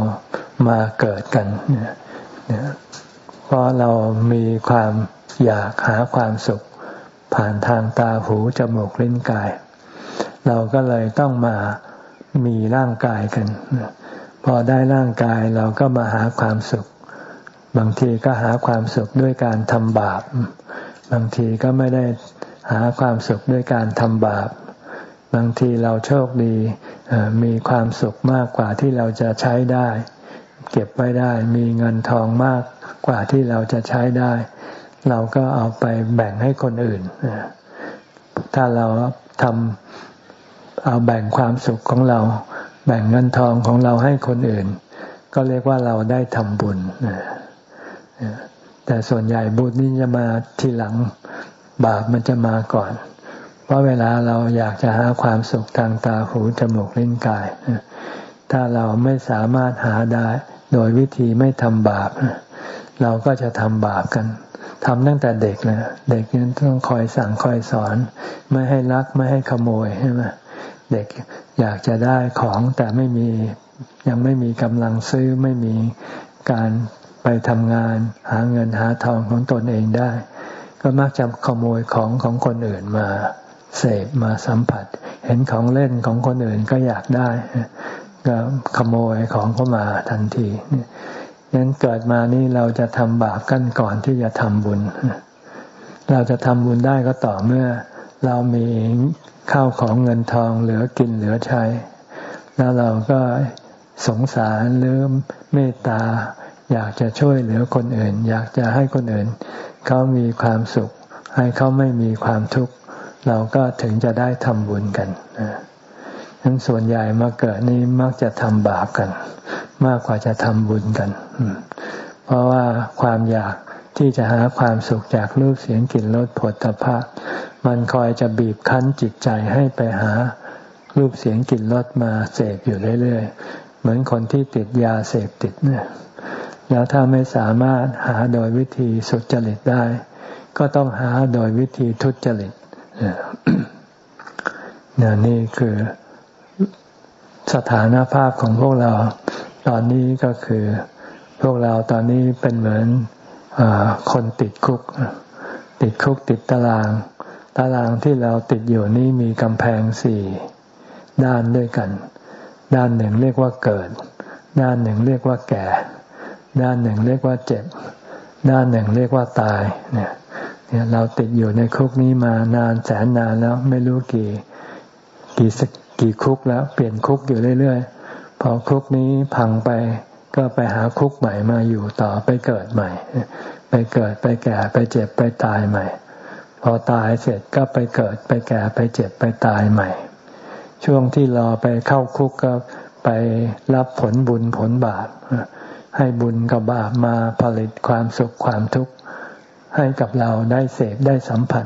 มาเกิดกันเนี่ยเพราะเรามีความอยากหาความสุข ผ่านทางตาหูจมูกลิ้นกาย เราก็เลยต้องมามีร่างกายกัน พอได้ร่างกายเราก็มาหาความสุข บางทีก็หาความสุขด้วยการทำบาป บางทีก็ไม่ได้หาความสุขด้วยการทำบาป บางทีเราโชคดีมีความสุขมากกว่าที่เราจะใช้ได้ เก็บไว้ได้มีเงินทองมากกว่าที่เราจะใช้ได้ เราก็เอาไปแบ่งให้คนอื่น ถ้าเราทำ เอาแบ่งความสุขของเรา แบ่งเงินทองของเราให้คนอื่น ก็เรียกว่าเราได้ทำบุญแต่ส่วนใหญ่บุญนี่จะมาทีหลังบาปมันจะมาก่อน เพราะเวลาเราอยากจะหาความสุขทางตาหูจมูกลิ้นกาย ถ้าเราไม่สามารถหาได้โดยวิธีไม่ทำบาป เราก็จะทำบาปกันทำตั้งแต่เด็กเลยเด็กนั้นต้องคอยสั่งคอยสอน ไม่ให้ลักไม่ให้ขโมยใช่ไหม เด็กอยากจะได้ของแต่ไม่มียังไม่มีกำลังซื้อไม่มีการไปทำงาน หาเงินหาทองของตนเองได้ ก็มักจะขโมยของของคนอื่นมาเสพมาสัมผัส เห็นของเล่นของคนอื่นก็อยากได้ก็ขโมยของเข้ามาทันทีนั้นเกิดมานี่เราจะทำบาปกันก่อนที่จะทำบุญ เราจะทำบุญได้ก็ต่อเมื่อ เรามี ข้าวของเงินทองเหลือกินเหลือใช้ แล้วเราก็สงสารหรือเมตตา อยากจะช่วยเหลือคนอื่น อยากจะให้คนอื่นเขามีความสุข ให้เขาไม่มีความทุกข์เราก็ถึงจะได้ทำบุญกันนั้นส่วนใหญ่มาเกิดนี้มักจะทำบาปกัน มากกว่าจะทำบุญกัน เพราะว่าความอยาก ที่จะหาความสุขจากรูปเสียงกลิ่นรสผลตภะมันคอยจะบีบคั้นจิตใจให้ไปหารูปเสียงกลิ่นรสมาเสพอยู่เรื่อยๆ เหมือนคนที่ติดยาเสพติดเนี่ยแล้วถ้าไม่สามารถหาโดยวิธีสุจริตได้ ก็ต้องหาโดยวิธีทุจริตนี่นี่คือสถานภาพของพวกเรา ตอนนี้ก็คือ พวกเราตอนนี้เป็นเหมือน คนติดคุก ติดคุกติดตาราง ตารางที่เราติดอยู่นี้มีกำแพงสี่ด้านด้วยกัน ด้านหนึ่งเรียกว่าเกิด ด้านหนึ่งเรียกว่าแก่ ด้านหนึ่งเรียกว่าเจ็บ ด้านหนึ่งเรียกว่าตายเนี่ยเราติดอยู่ในคุกนี้มานานแสนนานแล้วไม่รู้กี่กี่สกี่คุกแล้ว เปลี่ยนคุกอยู่เรื่อยๆพอคุกนี้พังไป ก็ไปหาคุกใหม่มาอยู่ต่อไปเกิดใหม่ ไปเกิดไปแก่ไปเจ็บไปตายใหม่ พอตายเสร็จก็ไปเกิดไปแก่ไปเจ็บไปตายใหม่ ช่วงที่รอไปเข้าคุกก็ไปรับผลบุญผลบาปให้บุญกับบาปมาผลิตความสุขความทุกข์ให้กับเราได้เสพได้สัมผัส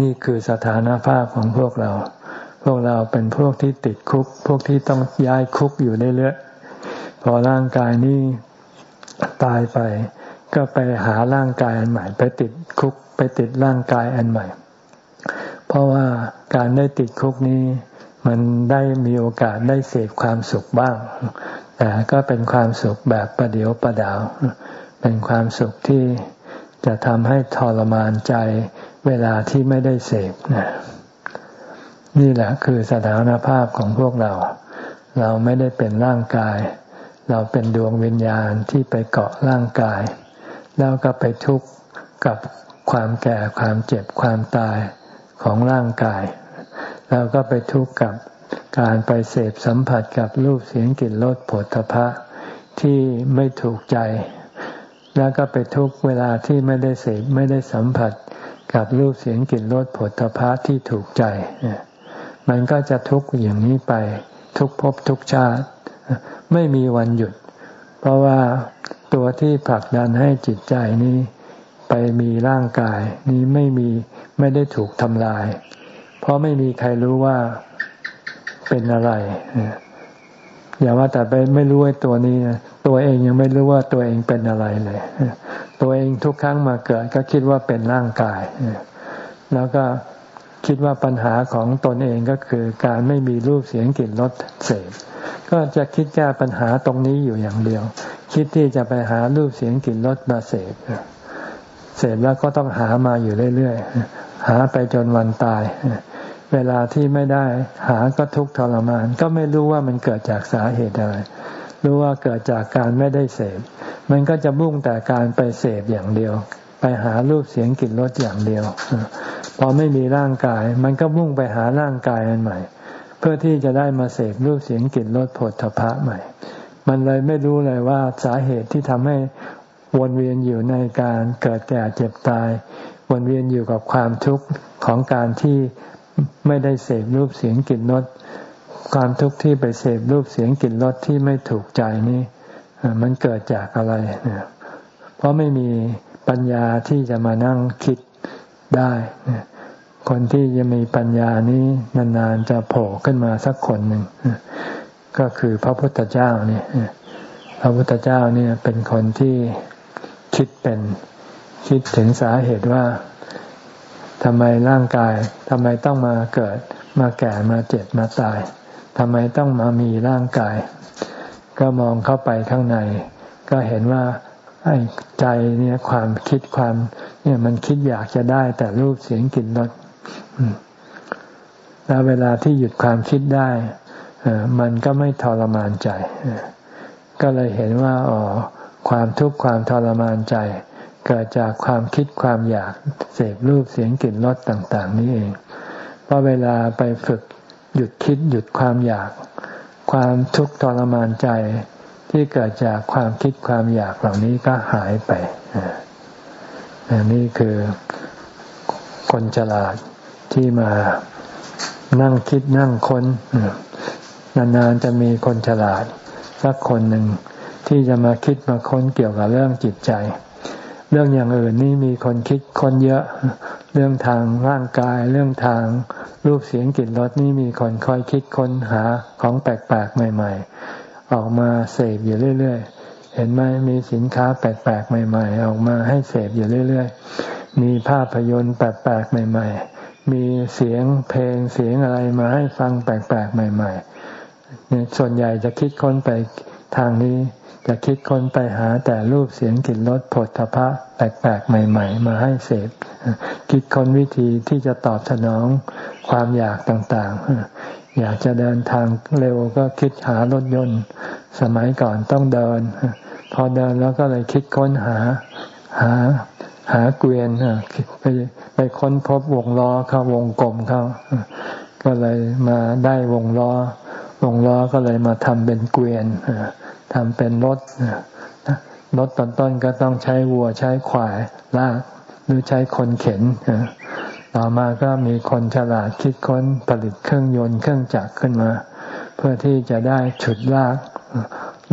นี่คือสถานภาพของพวกเรา พวกเราเป็นพวกที่ติดคุก พวกที่ต้องย้ายคุกอยู่เรื่อยๆ พอร่างกายนี้ตายไป ก็ไปหาร่างกายอันใหม่ ไปติดคุกไปติดร่างกายอันใหม่ เพราะว่าการได้ติดคุกนี้ มันได้มีโอกาสได้เสพความสุขบ้าง แต่ก็เป็นความสุขแบบประเดียวประดาว เป็นความสุขที่จะทำให้ทรมานใจเวลาที่ไม่ได้เสพนะนี่แหละคือสถานภาพของพวกเรา เราไม่ได้เป็นร่างกาย เราเป็นดวงวิญญาณที่ไปเกาะร่างกาย แล้วก็ไปทุกข์กับความแก่ความเจ็บความตายของร่างกาย แล้วก็ไปทุกข์กับการไปเสพสัมผัสกับรูปเสียงกลิ่นรสผลพะที่ไม่ถูกใจ แล้วก็ไปทุกเวลาที่ไม่ได้เสพไม่ได้สัมผัสกับรูปเสียงกลิ่นรสผลพะที่ถูกใจ มันก็จะทุกข์อย่างนี้ไปทุกภพทุกชาติ ไม่มีวันหยุด เพราะว่าตัวที่ผลักดันให้จิตใจนี้ ไปมีร่างกาย นี้ไม่มีไม่ได้ถูกทำลาย เพราะไม่มีใครรู้ว่าเป็นอะไรอย่าว่าแต่ไปไม่รู้ไอ้ตัวนี้นะตัวเองยังไม่รู้ว่าตัวเองเป็นอะไรเลย ตัวเองทุกครั้งมาเกิดก็คิดว่าเป็นร่างกาย แล้วก็ คิดว่าปัญหาของตนเองก็คือการไม่มีรูปเสียงกลิ่นรสเสพก็จะคิดแก้ปัญหาตรงนี้อยู่อย่างเดียว คิดที่จะไปหารูปเสียงกลิ่นรสมาเสพเสพแล้วก็ต้องหามาอยู่เรื่อยๆหาไปจนวันตาย เวลาที่ไม่ได้หาก็ทุกข์ทรมาน ก็ไม่รู้ว่ามันเกิดจากสาเหตุอะไร รู้ว่าเกิดจากการไม่ได้เสพมันก็จะมุ่งแต่การไปเสพอย่างเดียว ไปหารูปเสียงกลิ่นรสอย่างเดียว พอไม่มีร่างกาย มันก็มุ่งไปหาร่างกายอันใหม่ เพื่อที่จะได้มาเสพรูปเสียงกลิ่นรสผลทพะใหม่ มันเลยไม่รู้เลยว่าสาเหตุที่ทำให้วนเวียนอยู่ในการเกิดแก่เจ็บตาย วนเวียนอยู่กับความทุกข์ของการที่ไม่ได้เสพรูปเสียงกลิ่นรสความทุกข์ที่ไปเสพรูปเสียงกลิ่นรสที่ไม่ถูกใจนี่มันเกิดจากอะไรเนี่ยเพราะไม่มี ปัญญาที่จะมานั่งคิดได้คนที่จะมีปัญญานี้นานๆจะโผล่ขึ้นมาสักคนหนึ่งก็คือพระพุทธเจ้าเนี่ยพระพุทธเจ้าเนี่ยเป็นคนที่คิดเป็นคิดถึงสาเหตุว่าทำไมร่างกายทำไมต้องมาเกิดมาแก่มาเจ็บมาตายทำไมต้องมามีร่างกาย ก็มองเข้าไปข้างใน ก็เห็นว่า ใจเนี่ยความคิดความ เนี่ยมันคิดอยากจะได้แต่รูปเสียงกลิ่นรสแล้วเวลาที่หยุดความคิดได้มันก็ไม่ทรมานใจ ก็เลยเห็นว่าอ๋อความทุกข์ความทรมานใจ เกิดจากความคิดความอยากเสพรูปเสียงกลิ่นรสต่าง ๆ นี่เอง เพราะเวลาไปฝึกหยุดคิดหยุดความอยาก ความทุกข์ทรมานใจ ที่เกิดจากความคิดความอยากเหล่านี้ก็หายไปนี่คือคนฉลาดที่มานั่งคิดนั่งคน้นนานๆจะมีคนฉลาดสักคนหนึ่งที่จะมาคิดมาค้นเกี่ยวกับเรื่องจิตใจ เรื่องอย่างอื่นนี่มีคนคิดคนเยอะ เรื่องทางร่างกาย เรื่องทางรูปเสียงกลิ่นรสนี่มีคนคอยคิดค้นหาของแปลกๆใหม่ๆ ออกมาเสพอยู่เรื่อย ๆ เห็นไหมมีสินค้าแปลกๆ ใหม่ ๆ ออกมาให้เสพอยู่เรื่อย ๆ มีภาพยนตร์แปลกๆ ใหม่ ๆ มีเสียงเพลงเสียงอะไรมาให้ฟังแปลกๆ ใหม่ ๆ เนี่ยส่วนใหญ่จะคิดค้นไปทางนี้จะคิดค้นไปหาแต่รูปเสียงกลิ่นรสผลทพะแปลกๆ ใหม่ ๆ มาให้เสพคิดค้นวิธีที่จะตอบสนองความอยากต่างๆ อยากจะเดินทางเร็วก็คิดหารถยนต์ สมัยก่อนต้องเดิน พอเดินแล้วก็เลยคิดค้นหาหาหาเกวียนไปไปค้นพบวงล้อเข้าวงกลมเข้าก็เลยมาได้วงล้อ วงล้อก็เลยมาทำเป็นเกวียนทำเป็นรถรถตอนต้นก็ต้องใช้วัวใช้ควายลากหรือใช้คนเข็น ต่อมาก็มีคนฉลาดคิดค้นผลิตเครื่องยนต์เครื่องจักรขึ้นมา เพื่อที่จะได้ฉุดลาก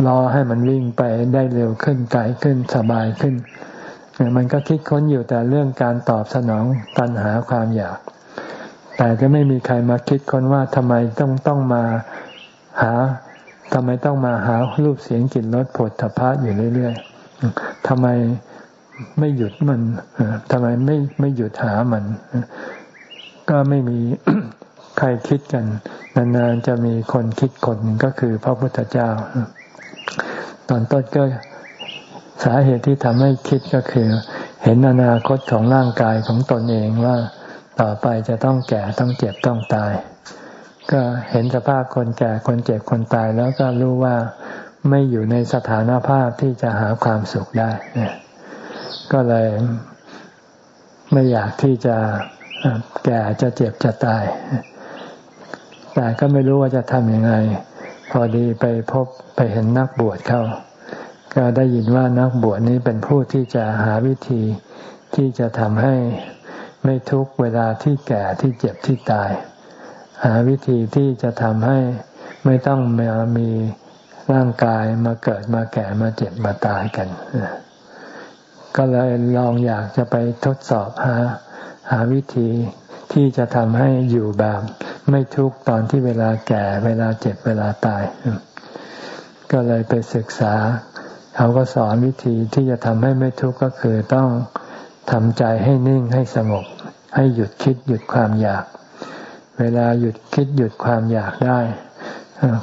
รอให้มันวิ่งไปได้เร็วขึ้นไกลขึ้นสบายขึ้นมันก็คิดค้นอยู่แต่เรื่องการตอบสนองตันหาความอยาก แต่ก็ไม่มีใครมาคิดค้นว่าทำไมต้องต้องมาหาทำไมต้องมาหารูปเสียงกลิ่นรสผลทพะอยู่เรื่อยๆทำไม ไม่หยุดมันทำไมไม่ไม่หยุดหามัน ก็ไม่มีใครคิดกัน นานๆจะมีคนคิดคนก็คือพระพุทธเจ้า ตอนต้นก็สาเหตุที่ทำให้คิดก็คือ เห็นอนาคตของร่างกายของตนเองว่าต่อไปจะต้องแก่ต้องเจ็บต้องตาย ก็เห็นสภาพคนแก่คนเจ็บคนตาย แล้วก็รู้ว่าไม่อยู่ในสถานภาพที่จะหาความสุขได้ ก็เลยไม่อยากที่จะแก่จะเจ็บจะตาย แต่ก็ไม่รู้ว่าจะทำยังไง พอดีไปพบไปเห็นนักบวชเข้า ก็ได้ยินว่านักบวชนี้เป็นผู้ที่จะหาวิธีที่จะทำให้ไม่ทุกเวลาที่แก่ที่เจ็บที่ตาย หาวิธีที่จะทำให้ไม่ต้องมามีร่างกายมาเกิดมาแก่มาเจ็บมาตายกัน ก็เลยลองอยากจะไปทดสอบหาหาวิธีที่จะทำให้อยู่แบบไม่ทุกข์ตอนที่เวลาแก่เวลาเจ็บเวลาตาย ก็เลยไปศึกษา เขาก็สอนวิธีที่จะทำให้ไม่ทุกข์ก็คือต้องทำใจให้นิ่งให้สงบ ให้หยุดคิดหยุดความอยาก เวลาหยุดคิดหยุดความอยากได้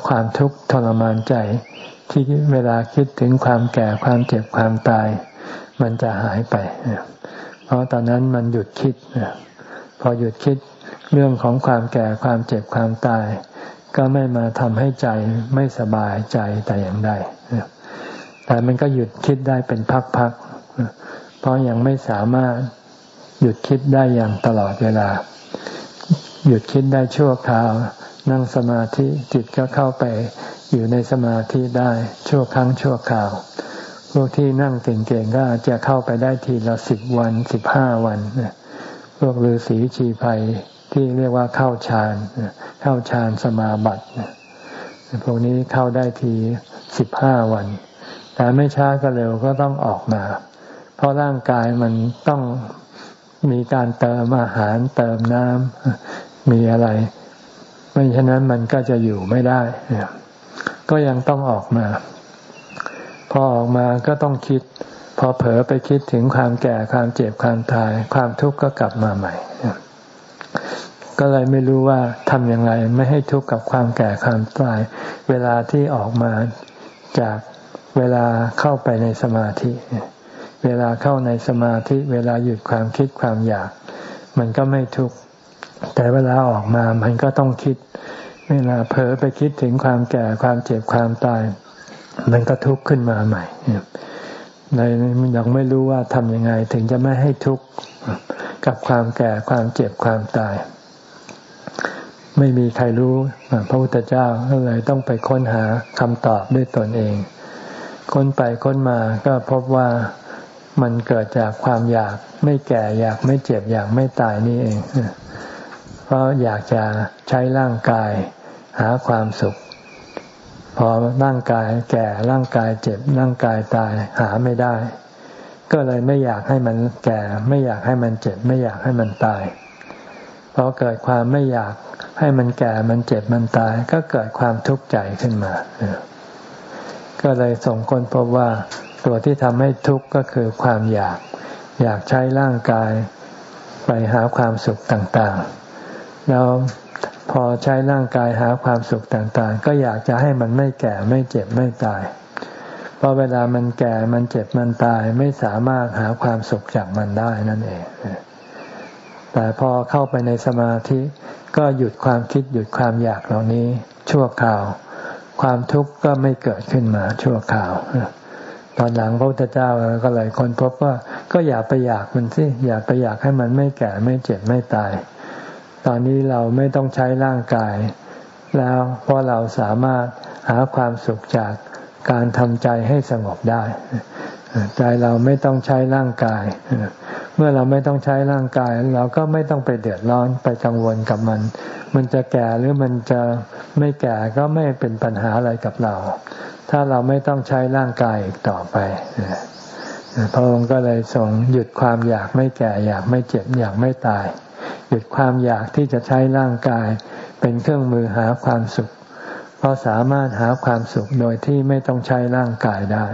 ความทุกข์ทรมานใจ ที่เวลาคิดถึงความแก่ความเจ็บความตาย มันจะหายไป เพราะตอนนั้นมันหยุดคิด พอหยุดคิดเรื่องของความแก่ความเจ็บความตาย ก็ไม่มาทำให้ใจไม่สบายใจแต่อย่างใดแต่มันก็หยุดคิดได้เป็นพักๆ เพราะยังไม่สามารถหยุดคิดได้อย่างตลอดเวลา หยุดคิดได้ชั่วคราว นั่งสมาธิจิตก็เข้าไปอยู่ในสมาธิได้ชั่วครั้งชั่วคราว พวกที่นั่งเก่งๆก็อาจจะเข้าไปได้ทีละสิบวันสิบห้าวันพวกฤาษีชีภัยที่เรียกว่าเข้าฌานเข้าฌานสมาบัติพวกนี้เข้าได้ทีสิบห้าวัน แต่ไม่ช้าก็เร็วก็ต้องออกมา เพราะร่างกายมันต้องมีการเติมอาหารเติมน้ำมีอะไร ไม่ฉะนั้นมันก็จะอยู่ไม่ได้ ก็ยังต้องออกมา อออกมาก็ต้องคิด พอเผลอไปคิดถึงความแก่ความเจ็บความตาย ความทุกข์ก็กลับมาใหม่ ก็เลยไม่รู้ว่าทำอย่างไรไม่ให้ทุกข์กับความแก่ความตาย เวลาที่ออกมาจากเวลาเข้าไปในสมาธิ เวลาเข้าในสมาธิ เวลาหยุดความคิดความอยาก มันก็ไม่ทุกข์แต่เวลาออกมามันก็ต้องคิด เวลาเผลอไปคิดถึงความแก่ความเจ็บความตาย มันก็ทุกข์ขึ้นมาใหม่ในยังไม่รู้ว่าทำยังไง ถึงจะไม่ให้ทุกข์กับความแก่ความเจ็บความตาย ไม่มีใครรู้พระพุทธเจ้าก็เลยต้องไปค้นหาคำตอบด้วยตนเอง ค้นไปค้นมาก็พบว่ามันเกิดจากความอยากไม่แก่อยากไม่เจ็บอยากไม่ตายนี่เอง เพราะอยากจะใช้ร่างกาย หาความสุข พอร่างกายแก่ร่างกายเจ็บร่างกายตายหาไม่ได้ ก็เลยไม่อยากให้มันแก่ ไม่อยากให้มันเจ็บ ไม่อยากให้มันตายพอเกิดความไม่อยากให้มันแก่มันเจ็บมันตาย ก็เกิดความทุกข์ใจขึ้นมา ก็เลยส่งคนพบว่าตัวที่ทำให้ทุกข์ก็คือความอยาก อยากใช้ร่างกายไปหาความสุขต่างๆ แล้ว อใช้ร่างกายหาความสุขต่างๆ ก็อยากจะให้มันไม่แก่ไม่เจ็บไม่ตาย เพราะเวลามันแก่มันเจ็บมันตายไม่สามารถหาความสุขจากมันได้นั่นเอง แต่พอเข้าไปในสมาธิก็หยุดความคิดหยุดความอยากเหล่านี้ชั่วคราว ความทุกข์ก็ไม่เกิดขึ้นมาชั่วคราวตอนหลังพระพุทธเจ้าก็เลยคนพบว่าก็อย่าไปอยากมันสิอย่าไปอยากให้มันไม่แก่ไม่เจ็บไม่ตาย ตอนนี้เราไม่ต้องใช้ร่างกาย แล้วเพราะเราสามารถหาความสุขจากการทำใจให้สงบได้ ใจเราไม่ต้องใช้ร่างกาย เมื่อเราไม่ต้องใช้ร่างกาย เราก็ไม่ต้องไปเดือดร้อนไปกังวลกับมัน มันจะแก่หรือมันจะไม่แก่ก็ไม่เป็นปัญหาอะไรกับเรา ถ้าเราไม่ต้องใช้ร่างกายอีกต่อไปพระองค์ก็เลยทรงหยุดความอยากไม่แก่อยากไม่เจ็บอยากไม่ตาย หยุดความอยากที่จะใช้ร่างกาย เป็นเครื่องมือหาความสุข เพราะสามารถหาความสุขโดยที่ไม่ต้องใช้ร่างกายได้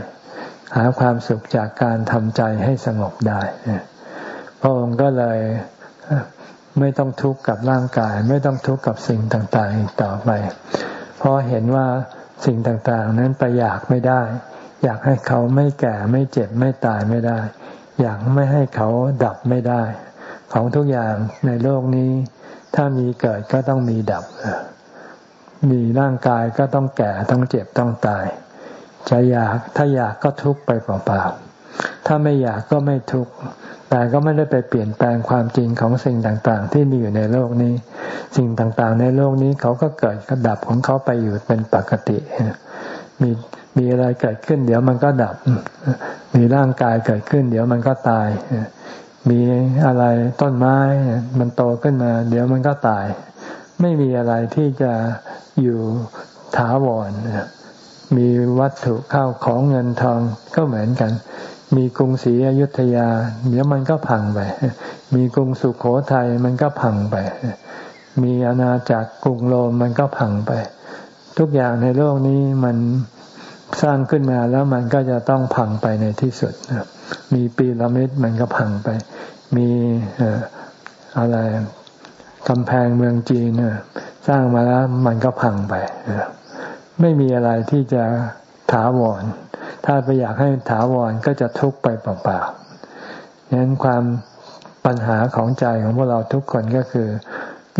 หาความสุขจากการทำใจให้สงบได้พระองค์ก็เลยไม่ต้องทุกข์กับร่างกาย ไม่ต้องทุกข์กับสิ่งต่างๆอีกต่อไป เพราะเห็นว่าสิ่งต่างๆ นั้นไปอยากไม่ได้ อยากให้เขาไม่แก่ไม่เจ็บไม่ตายไม่ได้ อยากไม่ให้เขาดับไม่ได้ ของทุกอย่างในโลกนี้ ถ้ามีเกิดก็ต้องมีดับ มีร่างกายก็ต้องแก่ต้องเจ็บต้องตาย จะอยากถ้าอยากก็ทุกข์ไปเปล่าๆ ถ้าไม่อยากก็ไม่ทุกข์แต่ก็ไม่ได้ไปเปลี่ยนแปลงความจริงของสิ่งต่างๆ ที่มีอยู่ในโลกนี้ สิ่งต่างๆ ในโลกนี้เขาก็เกิดกระดับของเขาไปอยู่เป็นปกติ มีมีอะไรเกิดขึ้น เดี๋ยวมันก็ดับ มีร่างกายเกิดขึ้น เดี๋ยวมันก็ตาย มีอะไรต้นไม้มันโตขึ้นมา เดี๋ยวมันก็ตาย ไม่มีอะไรที่จะอยู่ถาวรมีวัตถุข้าวของเงินทองก็เหมือนกัน มีกรุงศรีอยุธยา เดี๋ยวมันก็พังไป มีกรุงสุขโขทัยมันก็พังไปมมีอาณาจักรกรุงโรมมันก็พังไป ทุกอย่างในโลกนี้มัน สร้างขึ้นมาแล้วมันก็จะต้องพังไปในที่สุด มีปีระมิดมันก็พังไป มีอะไรกำแพงเมืองจีนสร้างมาแล้วมันก็พังไป ไม่มีอะไรที่จะถาวร ถ้าไปอยากให้ถาวรก็จะทุกข์ไปเปล่าๆนั้นความปัญหาของใจของพวกเราทุกคนก็คือ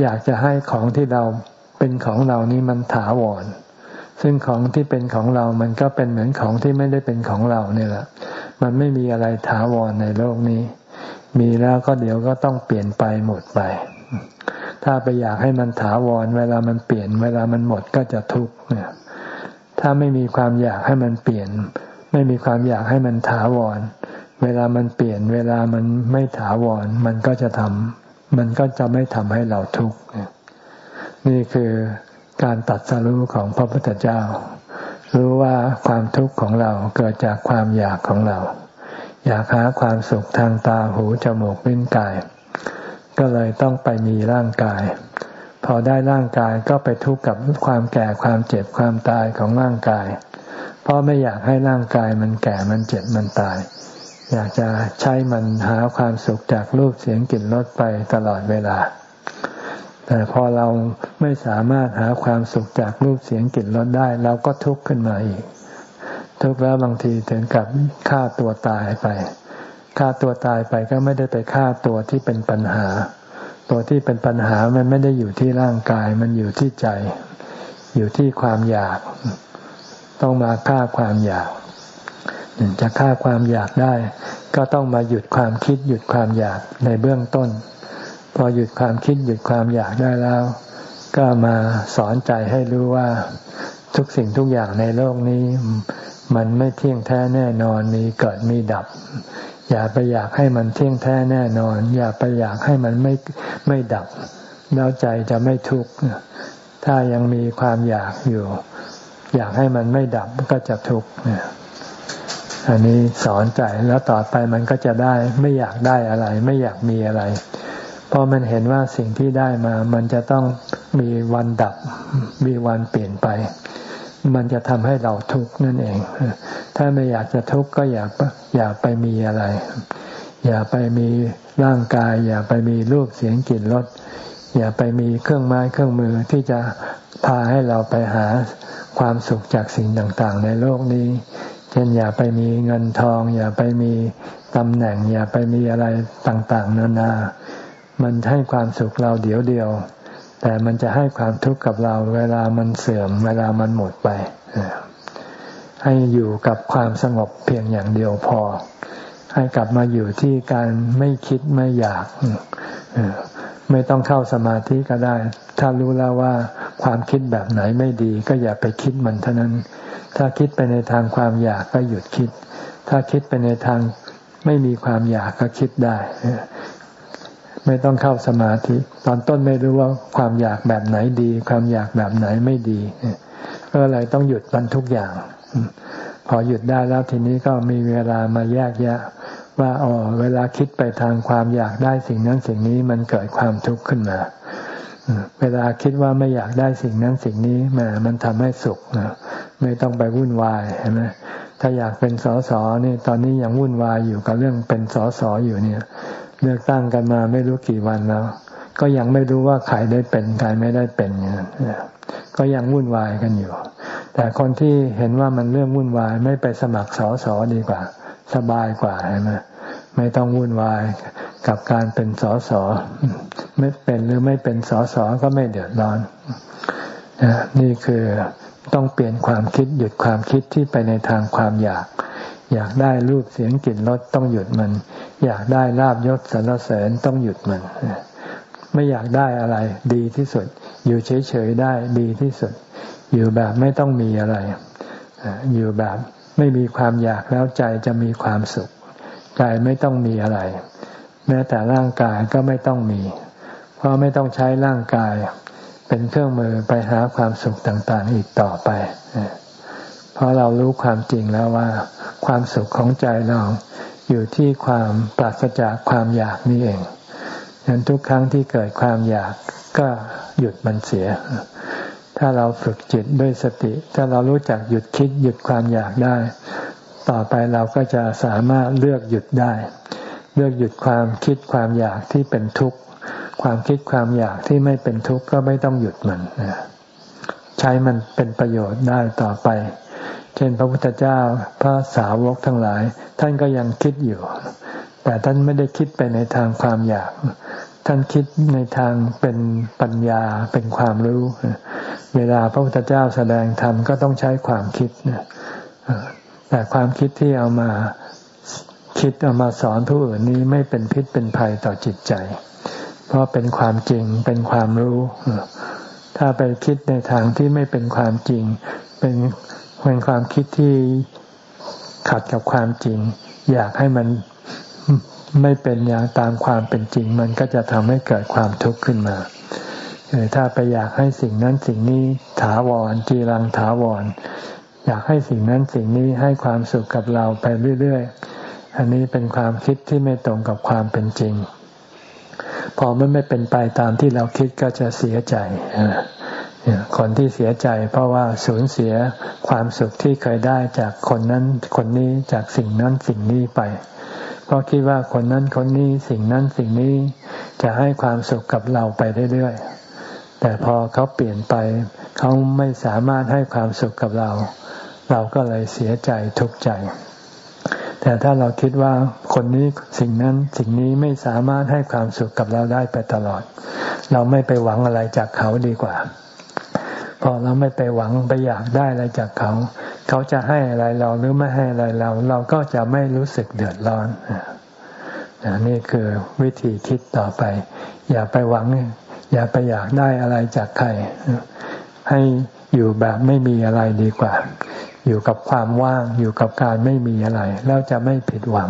อยากจะให้ของที่เราเป็นของเรานี้มันถาวร ซึ่งของที่เป็นของเรา มันก็เป็นเหมือนของที่ไม่ได้เป็นของเราเนี่ยแหละ มันไม่มีอะไรถาวรในโลกนี้ มีแล้วก็เดี๋ยวก็ต้องเปลี่ยนไปหมดไป ถ้าไปอยากให้มันถาวร เวลามันเปลี่ยน เวลามันหมดก็จะทุกข์เนี่ย ถ้าไม่มีความอยากให้มันเปลี่ยน ไม่มีความอยากให้มันถาวร เวลามันเปลี่ยน เวลามันไม่ถาวร มันก็จะทำมันก็จะไม่ทำให้เราทุกข์นี่คือ การตัดสรู้ของพระพุทธเจ้า รู้ว่าความทุกข์ของเราเกิดจากความอยากของเรา อยากหาความสุขทางตาหูจมูกลิ้นกาย ก็เลยต้องไปมีร่างกาย พอได้ร่างกายก็ไปทุกข์กับความแก่ความเจ็บความตายของร่างกาย เพราะไม่อยากให้ร่างกายมันแก่มันเจ็บมันตาย อยากจะใช้มันหาความสุขจากรูปเสียงกลิ่นรสไปตลอดเวลา แต่พอเราไม่สามารถหาความสุขจากรูปเสียงกลิ่นรสได้ เราก็ทุกข์ขึ้นมาอีก ทุกข์แล้วบางทีถึงกับฆ่าตัวตายไปฆ่าตัวตายไปก็ไม่ได้ไปฆ่าตัวที่เป็นปัญหา ตัวที่เป็นปัญหามันไม่ได้อยู่ที่ร่างกายมันอยู่ที่ใจ อยู่ที่ความอยาก ต้องมาฆ่าความอยาก จะฆ่าความอยากได้ ก็ต้องมาหยุดความคิดหยุดความอยากในเบื้องต้น พอหยุดความคิดหยุดความอยากได้แล้ว ก็มาสอนใจให้รู้ว่าทุกสิ่งทุกอย่างในโลกนี้ มันไม่เที่ยงแท้แน่นอนมีเกิดมีดับ อย่าไปอยากให้มันเที่ยงแท้แน่นอน อย่าไปอยากให้มันไม่ไม่ดับ แล้วใจจะไม่ทุกข์ถ้ายังมีความอยากอยู่ อยากให้มันไม่ดับก็จะทุกข์อันนี้สอนใจแล้วต่อไปมันก็จะได้ไม่อยากได้อะไร ไม่อยากมีอะไร เพราะมันเห็นว่าสิ่งที่ได้มา มันจะต้องมีวันดับ มีวันเปลี่ยนไป มันจะทำให้เราทุกข์นั่นเอง ถ้าไม่อยากจะทุกข์ก็อย่าอย่าไปมีอะไร อย่าไปมีร่างกาย อย่าไปมีรูปเสียงกลิ่นรสอย่าไปมีเครื่องไม้เครื่องมือที่จะพาให้เราไปหาความสุขจากสิ่งต่างๆ ในโลกนี้ เช่นอย่าไปมีเงินทอง อย่าไปมีตำแหน่ง อย่าไปมีอะไรต่างๆ นานา มันให้ความสุขเราเดี๋ยวเดียว แต่มันจะให้ความทุกข์กับเราเวลามันเสื่อม เวลามันหมดไป ให้อยู่กับความสงบเพียงอย่างเดียวพอ ให้กลับมาอยู่ที่การไม่คิดไม่อยากไม่ต้องเข้าสมาธิก็ได้ ถ้ารู้แล้วว่าความคิดแบบไหนไม่ดี ก็อย่าไปคิดมันเท่านั้น ถ้าคิดไปในทางความอยากก็หยุดคิด ถ้าคิดไปในทางไม่มีความอยากก็คิดได้ ไม่ต้องเข้าสมาธิ ตอนต้นไม่รู้ว่าความอยากแบบไหนดี ความอยากแบบไหนไม่ดีก็เลยต้องหยุดมันทุกอย่าง พอหยุดได้แล้วทีนี้ก็มีเวลามาแยกแยะ ว่าอ๋อเวลาคิดไปทางความอยากได้สิ่งนั้นสิ่งนี้มันเกิดความทุกข์ขึ้นมาเวลาคิดว่าไม่อยากได้สิ่งนั้นสิ่งนี้แหมมันทำให้สุขนะไม่ต้องไปวุ่นวายเห็นไหมถ้าอยากเป็นสอสอนี่ตอนนี้ยังวุ่นวายอยู่กับเรื่องเป็นสอสออยู่เนี่ย เลือกตั้งกันมาไม่รู้กี่วันแล้ว ก็ยังไม่รู้ว่าใครได้เป็นใครไม่ได้เป็นเนี่ยก็ยังวุ่นวายกันอยู่ แต่คนที่เห็นว่ามันเรื่องวุ่นวายไม่ไปสมัครสอสอดีกว่า สบายกว่าใช่ไหมไม่ต้องวุ่นวายกับการเป็นสอสอไม่เป็นหรือไม่เป็นสอสอก็ไม่เดือดร้อนนี่คือต้องเปลี่ยนความคิดหยุดความคิดที่ไปในทางความอยาก อยากได้รูปเสียงกลิ่นรสต้องหยุดมัน อยากได้ลาบยศสรรเสริญต้องหยุดมันไม่อยากได้อะไร ดีที่สุด อยู่เฉยๆได้ดีที่สุด อยู่แบบไม่ต้องมีอะไร อยู่แบบไม่มีความอยากแล้วใจจะมีความสุข ใจไม่ต้องมีอะไร แม้แต่ร่างกายก็ไม่ต้องมี เพราะไม่ต้องใช้ร่างกาย เป็นเครื่องมือไปหาความสุขต่างๆอีกต่อไป เพราะเรารู้ความจริงแล้วว่า ความสุขของใจเรา อยู่ที่ความปราศจากความอยากนี่เองฉะนั้นทุกครั้งที่เกิดความอยากก็หยุดมันเสีย ถ้าเราฝึกจิตด้วยสติ ถ้าเรารู้จักหยุดคิดหยุดความอยากได้ ต่อไปเราก็จะสามารถเลือกหยุดได้ เลือกหยุดความคิดความอยากที่เป็นทุกข์ ความคิดความอยากที่ไม่เป็นทุกข์ก็ไม่ต้องหยุดมันใช้มันเป็นประโยชน์ได้ต่อไป ช่นพระพุทธเจ้าพระสาวกทั้งหลาย ท่านก็ยังคิดอยู่ แต่ท่านไม่ได้คิดไปในทางความอยาก ท่านคิดในทางเป็นปัญญาเป็นความรู้ เวลาพระพุทธเจ้าแสดงธรรมก็ต้องใช้ความคิดแต่ความคิดที่เอามาคิดเอามาสอนผู้อื่นนี้ไม่เป็นพิษเป็นภัยต่อจิตใจ เพราะเป็นความจริงเป็นความรู้ ถ้าไปคิดในทางที่ไม่เป็นความจริง เป็น เป็นความคิดที่ขัดกับความจริง อยากให้มันไม่เป็นอย่างตามความเป็นจริง มันก็จะทำให้เกิดความทุกข์ขึ้นมาถ้าไปอยากให้สิ่งนั้นสิ่งนี้ถาวรจีรังถาวร อยากให้สิ่งนั้นสิ่งนี้ให้ความสุขกับเราไปเรื่อยๆ อันนี้เป็นความคิดที่ไม่ตรงกับความเป็นจริง พอมันไม่เป็นไปตามที่เราคิดก็จะเสียใจ คนที่เสียใจเพราะว่าสูญเสียความสุขที่เคยได้จากคนนั้นคนนี้จากสิ่งนั้นสิ่งนี้ไป เพราะคิดว่าคนนั้นคนนี้สิ่งนั้นสิ่งนี้จะให้ความสุขกับเราไปเรื่อยๆ แต่พอเขาเปลี่ยนไป เขาไม่สามารถให้ความสุขกับเรา เราก็เลยเสียใจทุกข์ใจ แต่ถ้าเราคิดว่าคนนี้สิ่งนั้นสิ่งนี้ไม่สามารถให้ความสุขกับเราได้ไปตลอด เราไม่ไปหวังอะไรจากเขาดีกว่า พอเราไม่ไปหวังไปอยากได้อะไรจากเขา เขาจะให้อะไรเราหรือไม่ให้อะไรเรา เราก็จะไม่รู้สึกเดือดร้อนนี่คือวิธีคิดต่อไป อย่าไปหวัง อย่าไปอยากได้อะไรจากใคร ให้อยู่แบบไม่มีอะไรดีกว่า อยู่กับความว่างอยู่กับการไม่มีอะไรแล้วจะไม่ผิดหวัง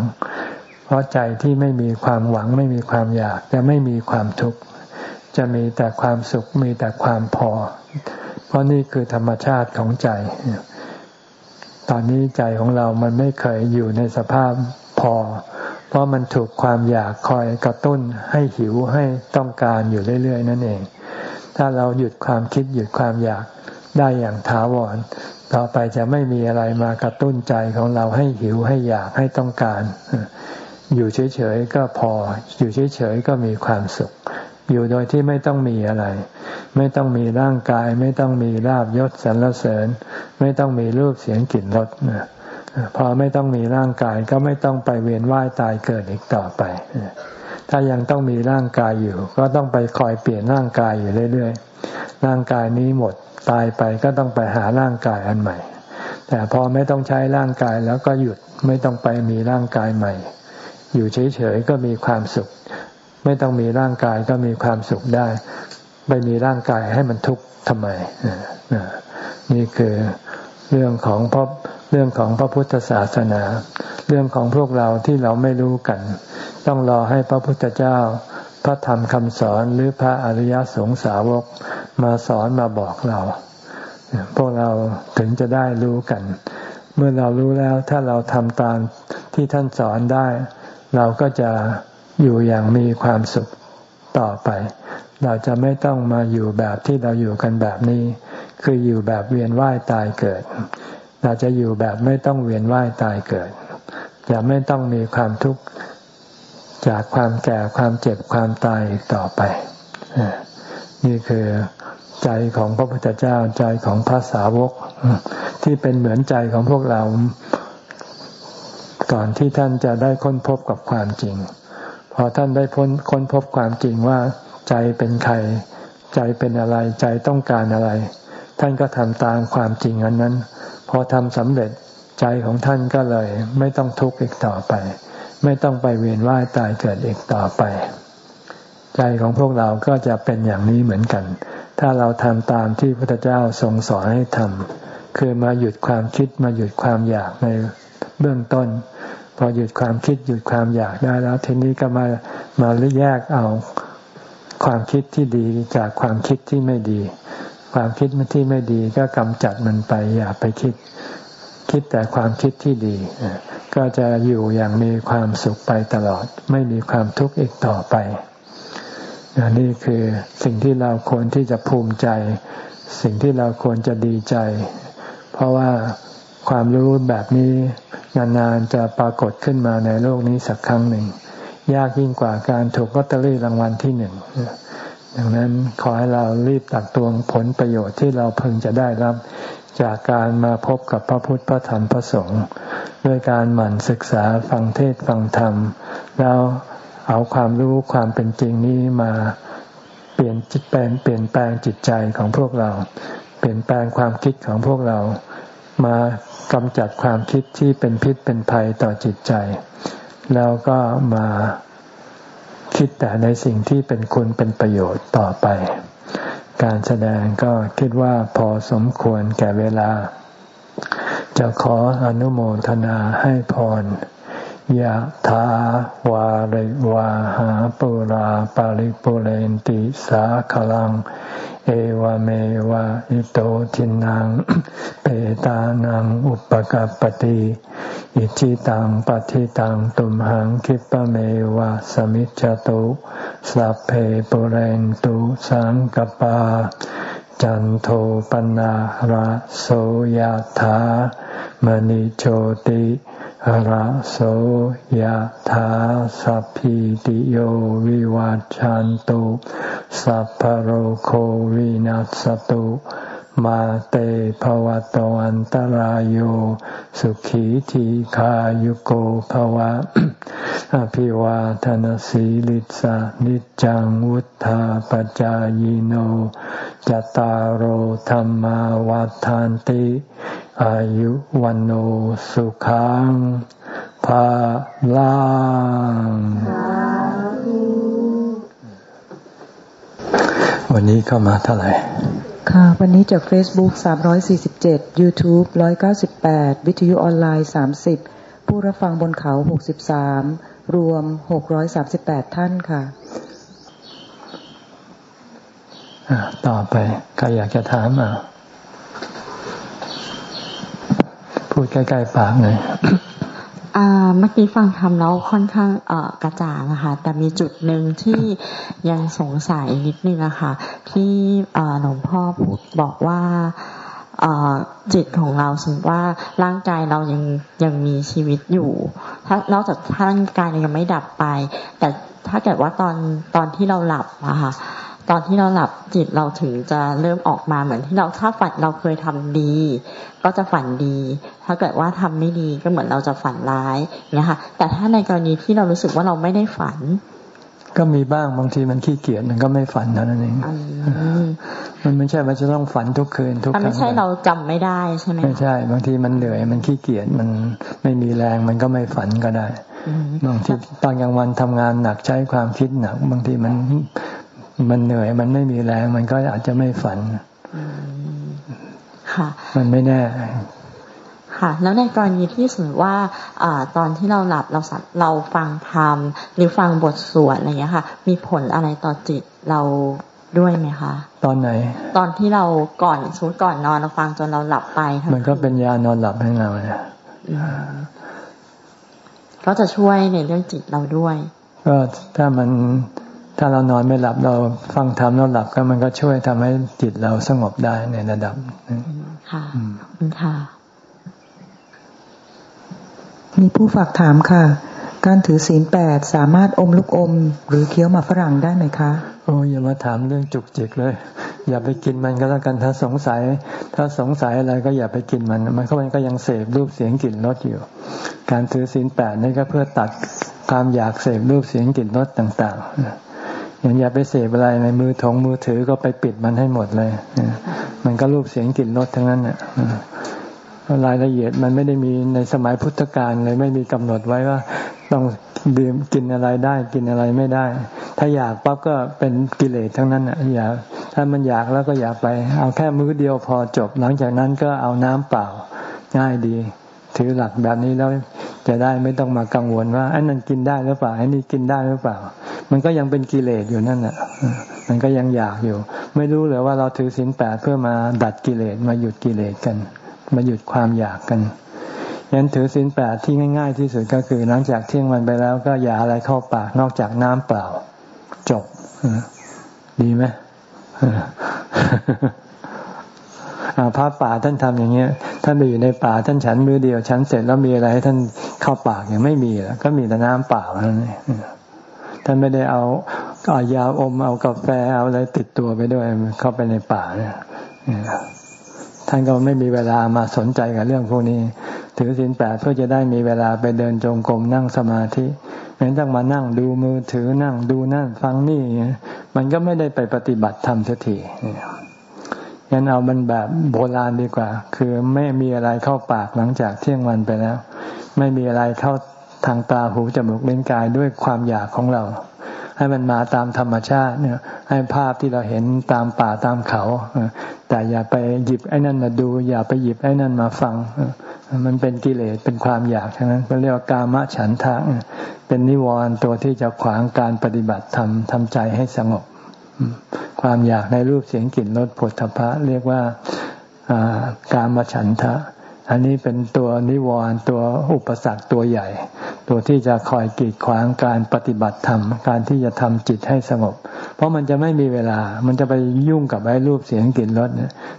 เพราะใจที่ไม่มีความหวังไม่มีความอยากจะไม่มีความทุกข์จะมีแต่ความสุขมีแต่ความพอ เพราะนี่คือธรรมชาติของใจ ตอนนี้ใจของเรามันไม่เคยอยู่ในสภาพพอ เพราะมันถูกความอยากคอยกระตุ้นให้หิวให้ต้องการอยู่เรื่อย ๆ นั่นเอง ถ้าเราหยุดความคิดหยุดความอยากได้อย่างถาวร ต่อไปจะไม่มีอะไรมากระตุ้นใจของเราให้หิวให้อยากให้ต้องการ อยู่เฉยๆก็พอ อยู่เฉยๆก็มีความสุข อยู่โดยที่ไม่ต้องมีอะไร ไม่ต้องมีร่างกาย ไม่ต้องมีลาบยศสรรเสริญ ไม่ต้องมีรูปเสียงกลิ่นรสพอไม่ต้องมีร่างกายก็ไม่ต้องไปเวียนว่ายตายเกิดอีกต่อไปถ้ายังต้องมีร่างกายอยู่ ก็ต้องไปคอยเปลี่ยนร่างกายอยู่เรื่อยๆ ร่างกายนี้หมดตายไปก็ต้องไปหาร่างกายอันใหม่ แต่พอไม่ต้องใช้ร่างกายแล้วก็หยุดไม่ต้องไปมีร่างกายใหม่ อยู่เฉยๆก็มีความสุข ไม่ต้องมีร่างกายก็มีความสุขได้ ไปมีร่างกายให้มันทุกข์ทำไมนี่คือเรื่องของพระเรื่องของพระพุทธศาสนา เรื่องของพวกเราที่เราไม่รู้กัน ต้องรอให้พระพุทธเจ้า พระธรรมคำสอนหรือพระอริยสงสาวกมาสอนมาบอกเรา พวกเราถึงจะได้รู้กัน เมื่อเรารู้แล้วถ้าเราทำตามที่ท่านสอนได้ เราก็จะ อยู่อย่างมีความสุขต่อไป เราจะไม่ต้องมาอยู่แบบที่เราอยู่กันแบบนี้ คืออยู่แบบเวียนว่ายตายเกิด เราจะอยู่แบบไม่ต้องเวียนว่ายตายเกิด จะไม่ต้องมีความทุกข์จากความแก่ความเจ็บความตายอีกต่อไป นี่คือใจของพระพุทธเจ้าใจของพระสาวก ที่เป็นเหมือนใจของพวกเรา ก่อนที่ท่านจะได้ค้นพบกับความจริง พอท่านได้พ้นค้นพบความจริงว่าใจเป็นใคร ใจเป็นอะไร ใจต้องการอะไร ท่านก็ทำตามความจริงอันนั้น พอทำสำเร็จใจของท่านก็เลย ไม่ต้องทุกข์อีกต่อไป ไม่ต้องไปเวียนว่ายตายเกิดอีกต่อไป ใจของพวกเราก็จะเป็นอย่างนี้เหมือนกัน ถ้าเราทำตามที่พระพุทธเจ้าทรงสอนให้ทำคือมาหยุดความคิดมาหยุดความอยากในเบื้องต้น พอหยุดความคิดหยุดความอยากได้แล้ว ทีนี้ก็มามาแยกเอาความคิดที่ดีจากความคิดที่ไม่ดี ความคิดที่ไม่ดีก็กำจัดมันไป อย่าไปคิด คิดแต่ความคิดที่ดี ก็จะอยู่อย่างมีความสุขไปตลอด ไม่มีความทุกข์อีกต่อไปนี่คือสิ่งที่เราควรที่จะภูมิใจ สิ่งที่เราควรจะดีใจ เพราะว่า ความรู้แบบนี้นานๆจะปรากฏขึ้นมาในโลกนี้สักครั้งหนึ่ง ยากยิ่งกว่าการถูกลอตเตอรี่รางวัลที่หนึ่งดังนั้นขอให้เรารีบตักตวงผลประโยชน์ที่เราพึงจะได้รับ จากการมาพบกับพระพุทธพระธรรมพระสงฆ์ด้วยการหมั่นศึกษาฟังเทศฟังธรรม แล้วเอาความรู้ความเป็นจริงนี้มาเปลี่ยนจิตแปลงเปลี่ยนแปลงจิตใจของพวกเรา เปลี่ยนแปลงความคิดของพวกเรา มากำจัดความคิดที่เป็นพิษเป็นภัยต่อจิตใจ แล้วก็มาคิดแต่ในสิ่งที่เป็นคุณเป็นประโยชน์ต่อไป การแสดงก็คิดว่าพอสมควรแก่เวลา จะขออนุโมทนาให้พร ยะถาวาริวาหาปุราปาริปุเรนติสาขลัง เอวเมวะอิโตทินังเปตานังอุปกัปติอิจิตังปฏิตังตุมหังคิปะเมวะสมิจจตุสัพเพปุเรนตุสังกปาจันโทปนะระโสยธามณิโชติ ระโสยธาสัพพิติโยวิวัจจันตุสัพพโรโควินัสตุมาเตภวะตวันตารโยสุขีทีขายุโกภวะ อภิวาทนสีลิสานิจังวุธาปจายโนจตารโหธรรมาวาทานติ อายุวันโอสุขังภาลังวันนี้เข้ามาเท่าไหร่ ค่ะ วันนี้จาก Facebook 347 YouTube 198 วิทยุออนไลน์ 30 ผู้รับฟังบนเขา 63 รวม 638 ท่านค่ะต่อไป ใครอยากจะถามอะ พูดใกล้ๆปากหน่อยเมื่อกี้ฟังทำแล้วค่อนข้างกระจ่างนะคะแต่มีจุดหนึ่งที่ยังสงสัยนิดนึงอะคะที่หลวงพ่อพูดบอกว่าจิตของเราสมมติว่าร่างกายเรายังยังมีชีวิตอยู่ ถ้านอกจากถ้าร่างกายยังไม่ดับไป แต่ถ้าเกิดว่าตอนตอนที่เราหลับอะค่ะ ตอนที่เราหลับจิตเราถึงจะเริ่มออกมาเหมือนที่เราถ้าฝันเราเคยทำดี ก็จะฝันดี ถ้าเกิดว่าทำไม่ดีก็เหมือนเราจะฝันร้ายเนี่ยค่ะแต่ถ้าในกรณีที่เรารู้สึกว่าเราไม่ได้ฝัน ก็มีบ้างบางทีมันขี้เกียจมันก็ไม่ฝันนั่นเองมันไม่ใช่ว่าจะต้องฝันทุกคืนทุกครั้งไม่ใช่เราจำไม่ได้ใช่ไหมไม่ใช่ บางทีมันเหนื่อยมันขี้เกียจมันไม่มีแรงมันก็ไม่ฝันก็ได้บางทีตอนกลางวันทำงานหนักใช้ความคิดหนัก บางทีมัน มันเหนื่อย มันไม่มีแรง มันก็อาจจะไม่ฝันค่ะ มันไม่แน่ค่ะ แล้วในกรณีที่สมมติว่าอตอนที่เราหลับเราเราฟังธรรมหรือฟังบทสวดอะไรอย่างนี้ค่ะ มีผลอะไรต่อจิตเราด้วยไหมคะ ตอนไหน ตอนที่เราก่อนสมมติก่อนนอนเราฟังจนเราหลับไป มันก็เป็นยานอนหลับให้เราเนี่ยก็จะช่วยในเรื่องจิตเราด้วย ก็ถ้ามัน ถ้าเรานอนไม่หลับเราฟังธรรมแล้วหลับก็มันก็ช่วยทำให้จิตเราสงบได้ในระดับค่ะค่ะ มีผู้ฝากถามค่ะ การถือศีลแปดสามารถอมลูกอม หรือเคี้ยวมาฝรั่งได้ไหมคะโอ้อย่ามาถามเรื่องจุกจิกเลย อย่าไปกินมันก็แล้วกันถ้าสงสัย ถ้าสงสัยอะไรก็อย่าไปกินมัน มันก็มันก็ยังเสพรูปเสียงกลิ่นรสอยู่ การถือศีลแปดนี่ก็เพื่อตัดความอยากเสพรูปเสียงกลิ่นรสต่าง ๆ อย่างอย่าไปเสพอะไรในมือถงมือถือก็ไปปิดมันให้หมดเลย มันก็รูปเสียงกลิ่นรสทั้งนั้นเนี่ยรายละเอียดมันไม่ได้มีในสมัยพุทธกาลเลยไม่มีกำหนดไว้ว่า ต้องดื่มกินอะไรได้กินอะไรไม่ได้ ถ้าอยากปั๊บก็เป็นกิเลสทั้งนั้นอะอย่าถ้ามันอยากแล้วก็อยากไป เอาแค่มื้อเดียวพอจบ หลังจากนั้นก็เอาน้ำเปล่าง่ายดี ถือหลักแบบนี้แล้วจะได้ไม่ต้องมากังวลว่าอันนั้นกินได้หรือเปล่าอันนี้กินได้หรือเปล่า มันก็ยังเป็นกิเลสอยู่นั่นแหละมันก็ยังอยากอยู่ ไม่รู้เลยว่าเราถือศีลแปดเพื่อมาดัดกิเลสมาหยุดกิเลสกัน มาหยุดความอยากกันยันถือศีลแปดที่ง่าย ๆ ที่สุดก็คือหลังจากเที่ยงวันไปแล้วก็อย่าอะไรเข้าปากนอกจากน้ำเปล่า จบดีไหมพระป่าท่านทำอย่างเงี้ย ท่านไปอยู่ในป่าท่านฉันมือเดียวฉันเสร็จแล้วมีอะไรให้ท่านเข้าปากย่างไม่มีแล้วก็มีแต่น้ำเปล่าเท่านั้นท่านไม่ได้เอาเอายาอมเอากาแฟเอาอะไรติดตัวไปด้วยเข้าไปในป่าเนี่ยท่านก็ไม่มีเวลามาสนใจกับเรื่องพวกนี้ ถือศีลแปดเพื่อจะได้มีเวลาไปเดินจงกรมนั่งสมาธิเห็นต้องมานั่งดูมือถือนั่งดูนั่นฟังนี่ มันก็ไม่ได้ไปปฏิบัติธรรมสักที งั้นเอามันแบบโบราณดีกว่า คือไม่มีอะไรเข้าปากหลังจากเที่ยงวันไปแล้ว ไม่มีอะไรเข้าทางตาหูจมูกเล่นกายด้วยความอยากของเรา ให้มันมาตามธรรมชาติเนี่ย ให้ภาพที่เราเห็นตามป่าตามเขา แต่อย่าไปหยิบไอ้นั่นมาดู อย่าไปหยิบไอ้นั่นมาฟัง มันเป็นกิเลสเป็นความอยากทั้งนั้นเรียกว่ากามฉันทะเป็นนิวรณ์ตัวที่จะขวางการปฏิบัติธรรมทำใจให้สงบ ความอยากในรูปเสียงกลิ่นรสผลทพะ เรียกว่าการมาฉันทะ อันนี้เป็นตัวนิวรณ์ตัวอุปสรรคตัวใหญ่ ตัวที่จะคอยกีดขวางการปฏิบัติธรรม การที่จะทำจิตให้สงบ เพราะมันจะไม่มีเวลา มันจะไปยุ่งกับไอ้รูปเสียงกลิ่นรส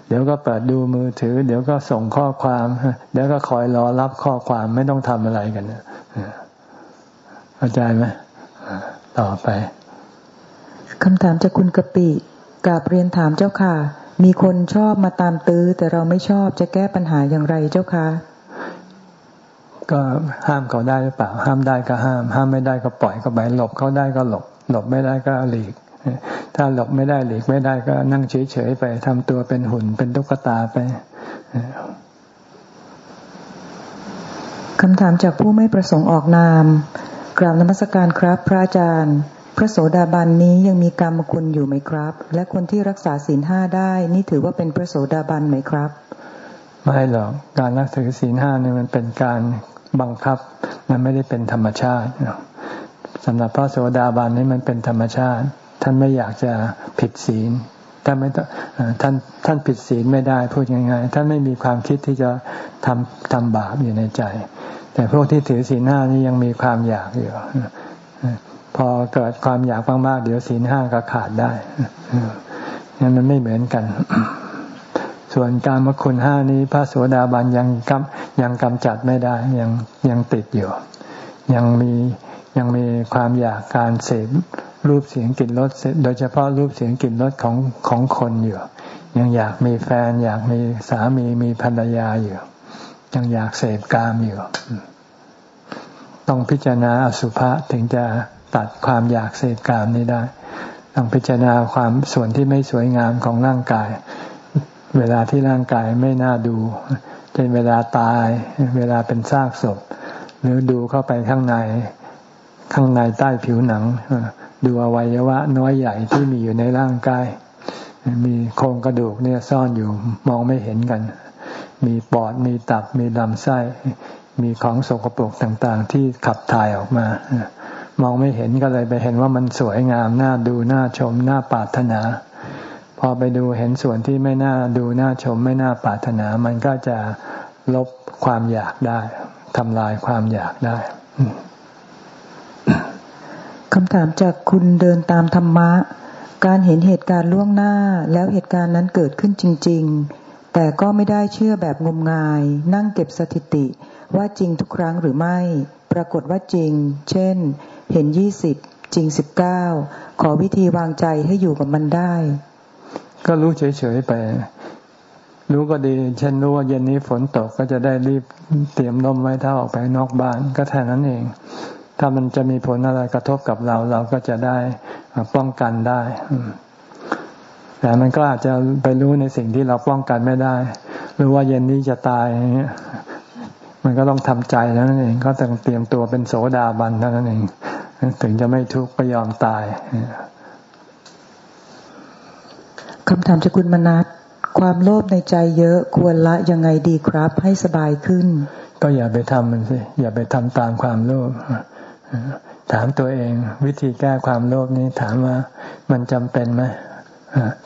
เดี๋ยวก็เปิดดูมือถือ เดี๋ยวก็ส่งข้อความ เดี๋ยวก็คอยรอรับข้อความไม่ต้องทำอะไรกันเข้าใจไหมต่อไป คำถามจากคุณกะปิกาบเรียนถามเจ้าค่ะ มีคนชอบมาตามตื้อ แต่เราไม่ชอบจะแก้ปัญหาอย่างไรเจ้าค่ะก็ห้ามเขาได้หรือเปล่า ห้ามได้ก็ห้าม ห้ามไม่ได้ก็ปล่อยก็ไปหลบเขาได้ก็หลบ หลบไม่ได้ก็หลีก ถ้าหลบไม่ได้หลีกไม่ได้ก็นั่งเฉยๆไปทำตัวเป็นหุ่นเป็นตุ๊กตาไปคำถามจากผู้ไม่ประสงค์ออกนาม กราบนมัสการครับพระอาจารย์ พระโสดาบันนี้ยังมีกรรมคุณอยู่ไหมครับ และคนที่รักษาศีลห้าได้ นี่ถือว่าเป็นพระโสดาบันไหมครับ ไม่หรอกการรักษาศีลห้านี่มันเป็นการบังคับ มันไม่ได้เป็นธรรมชาติสำหรับพระโสดาบันนี่มันเป็นธรรมชาติ ท่านไม่อยากจะผิดศีลท่านไม่ท่านท่านผิดศีลไม่ได้พูดง่ายๆท่านไม่มีความคิดที่จะทำทำบาปอยู่ในใจ แต่พวกที่ถือศีลห้านี่ยังมีความอยากอยู่ พอเกิดความอยากมากๆเดี๋ยวศีลห้าก็ขาดได้งั้นมันไม่เหมือนกัน ส่วนการมคุณห้านี้พระโสดาบันยังกำยังกำจัดไม่ได้ ยังยังติดอยู่ ยังมียังมีความอยากการเสพรูปเสียงกลิ่นรสโดยเฉพาะรูปเสียงกลิ่นรสของของคนอยู่ ยังอยากมีแฟน อยากมีสามีมีภรรยาอยู่ ยังอยากเสพกามอยู่ ต้องพิจารณาอสุภะถึงจะ ตัดความอยากเสพกามนี้ได้ต้องพิจารณาความส่วนที่ไม่สวยงามของร่างกาย เวลาที่ร่างกายไม่น่าดูเช่นเวลาตาย เวลาเป็นซากศพ หรือดูเข้าไปข้างในข้างในใต้ผิวหนัง ดูอวัยวะน้อยใหญ่ที่มีอยู่ในร่างกาย มีโครงกระดูกเนี่ยซ่อนอยู่มองไม่เห็นกัน มีปอดมีตับมีลำไส้ มีของสกปรกต่างๆ ที่ขับถ่ายออกมา มองไม่เห็นก็เลยไปเห็นว่ามันสวยงามน่าดูน่าชมน่าปรารถนา พอไปดูเห็นส่วนที่ไม่น่าดูน่าชมไม่น่าปรารถนา มันก็จะลบความอยากได้ทำลายความอยากได้คำถามจากคุณเดินตามธรรมะ การเห็นเหตุการณ์ล่วงหน้า แล้วเหตุการณ์นั้นเกิดขึ้นจริง ๆ แต่ก็ไม่ได้เชื่อแบบงมงาย นั่งเก็บสถิติว่าจริงทุกครั้งหรือไม่ ปรากฏว่าจริง เช่น เห็นยี่สิบจริงสิบเก้าขอวิธีวางใจให้อยู่กับมันได้ ก็รู้เฉยๆไป รู้ก็ดี เช่นรู้ว่าเย็นนี้ฝนตกก็จะได้รีบเตรียมนมไว้ถ้าออกไปนอกบ้านก็แค่นั้นเอง ถ้ามันจะมีผลอะไรกระทบกับเรา เราก็จะได้ป้องกันได้แต่มันก็อาจจะไปรู้ในสิ่งที่เราป้องกันไม่ได้ หรือว่าเย็นนี้จะตายอย่างเงี้ยมันก็ต้องทำใจแล้วนั่นเอง ก็ต้องเตรียมตัวเป็นโสดาบันเท่านั้นเอง ถึงจะไม่ทุกข์ก็ยอมตายคำถามจากคุณมนัสความโลภในใจเยอะควรละยังไงดีครับ ให้สบายขึ้น ก็อย่าไปทำมันสิอย่าไปทำตามความโลภถามตัวเองวิธีแก้ความโลภนี้ถามว่ามันจำเป็นไหม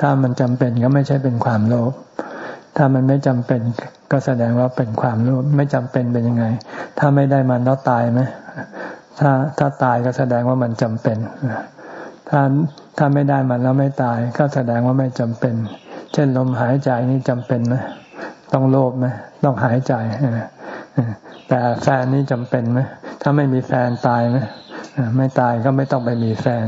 ถ้ามันจำเป็นก็ไม่ใช่เป็นความโลภถ้ามันไม่จำเป็นก็แสดงว่าเป็นความโลภไม่จำเป็นเป็นยังไง ถ้าไม่ได้มันแล้วตายไหม ถ้าถ้าตายก็แสดงว่ามันจำเป็น ถ้าถ้าไม่ได้มันแล้วไม่ตาย ก็แสดงว่าไม่จำเป็น เช่นลมหายใจนี่จำเป็นไหมต้องโลภไหมต้องหายใจแต่แฟนนี่จำเป็นไหมถ้าไม่มีแฟนตายไหมไม่ตายก็ไม่ต้องไปมีแฟน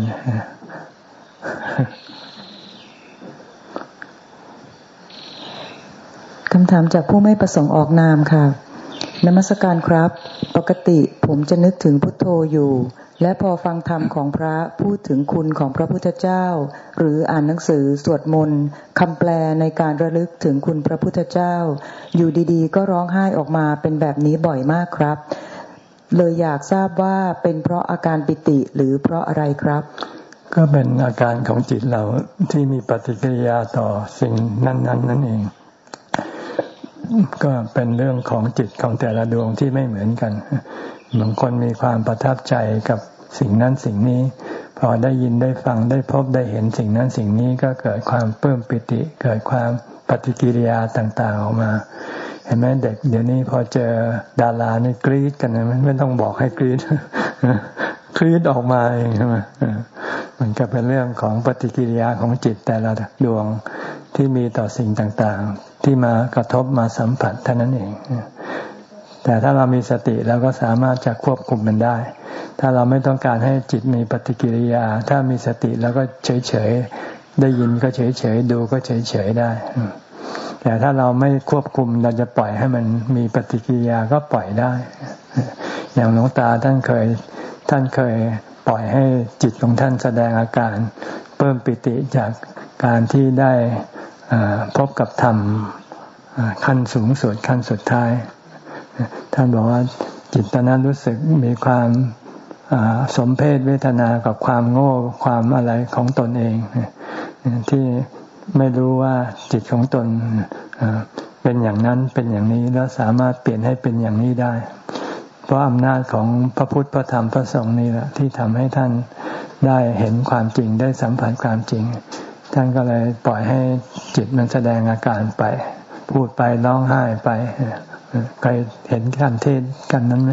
คำถามจากผู้ไม่ประสงค์ออกนามค่ะ นมัสการครับ ปกติผมจะนึกถึงพุทโธอยู่ และพอฟังธรรมของพระพูดถึงคุณของพระพุทธเจ้า หรืออ่านหนังสือสวดมนต์คำแปลในการระลึกถึงคุณพระพุทธเจ้า อยู่ดีๆ ก็ร้องไห้ออกมาเป็นแบบนี้บ่อยมากครับ เลยอยากทราบว่าเป็นเพราะอาการปิติหรือเพราะอะไรครับ ก็เป็นอาการของจิตเราที่มีปฏิกิริยาต่อสิ่งนั้น ๆ นั่นเอง ก็เป็นเรื่องของจิตของแต่ละดวงที่ไม่เหมือนกัน บางคนมีความประทับใจกับสิ่งนั้นสิ่งนี้ พอได้ยินได้ฟังได้พบได้เห็นสิ่งนั้นสิ่งนี้ก็เกิดความเพิ่มปิติ เกิดความปฏิกิริยาต่าง ๆ ออกมา เห็นไหมเด็กเดี๋ยวนี้พอเจอดารานี่กรี๊ดกันนะไม่ต้องบอกให้กรี๊ดกรี๊ดออกมาเองใช่ไหมมันก็เป็นเรื่องของปฏิกิริยาของจิตแต่ละดวงที่มีต่อสิ่งต่างๆ ที่มากระทบมาสัมผัสเท่านั้นเอง แต่ถ้าเรามีสติเราก็สามารถจะควบคุมมันได้ ถ้าเราไม่ต้องการให้จิตมีปฏิกิริยา ถ้ามีสติแล้วก็เฉยๆได้ยินก็เฉยๆดูก็เฉยๆได้ แต่ถ้าเราไม่ควบคุมเราจะปล่อยให้มันมีปฏิกิริยาก็ปล่อยได้ อย่างหลวงตาท่านเคยท่านเคยปล่อยให้จิตของท่านแสดงอาการ เพิ่มปิติจากการที่ได้ พบกับธรรมขั้นสูงสุดขั้นสุดท้าย ท่านบอกว่าจิตตอนนั้นรู้สึกมีความสมเพศเวทนากับความโง่ความอะไรของตนเอง ที่ไม่รู้ว่าจิตของตนเป็นอย่างนั้นเป็นอย่างนี้แล้วสามารถเปลี่ยนให้เป็นอย่างนี้ได้ เพราะอำนาจของพระพุทธพระธรรมพระสงฆ์นี่แหละที่ทำให้ท่านได้เห็นความจริงได้สัมผัสความจริง ท่านก็เลยปล่อยให้จิตมันแสดงอาการไป พูดไปร้องไห้ไปเคยเห็นการเทศกันนั้นไหม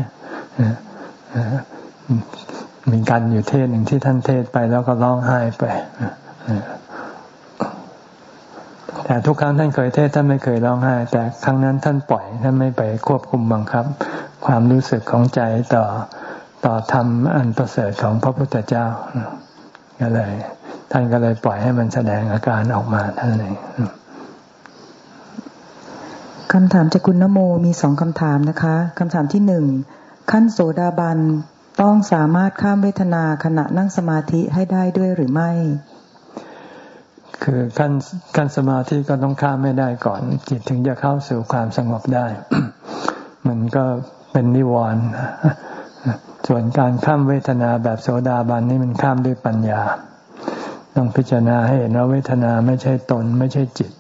มีการอยู่เทศหนึ่งที่ท่านเทศไปแล้วก็ร้องไห้ไปแต่ทุกครั้งท่านเคยเทศท่านไม่เคยร้องไห้ แต่ครั้งนั้นท่านปล่อยท่านไม่ไปควบคุมบังคับ ความรู้สึกของใจต่อต่อธรรมอันประเสริฐของพระพุทธเจ้าก็เลย ท่านก็เลยปล่อยให้มันแสดงอาการออกมาท่านเองคำถามจากคุณนโมมีสองคำถามนะคะคำถามที่หนึ่งขั้นโสดาบันต้องสามารถข้ามเวทนาขณะนั่งสมาธิให้ได้ด้วยหรือไม่ คือขั้นขั้นสมาธิก็ต้องข้ามไม่ได้ก่อน จิตถึงจะเข้าสู่ความสงบได้ มันก็เป็นนิวรณ์ส่วนการข้ามเวทนาแบบโสดาบันนี่มันข้ามด้วยปัญญา ต้องพิจารณาให้เห็นว่าเวทนาไม่ใช่ตนไม่ใช่จิต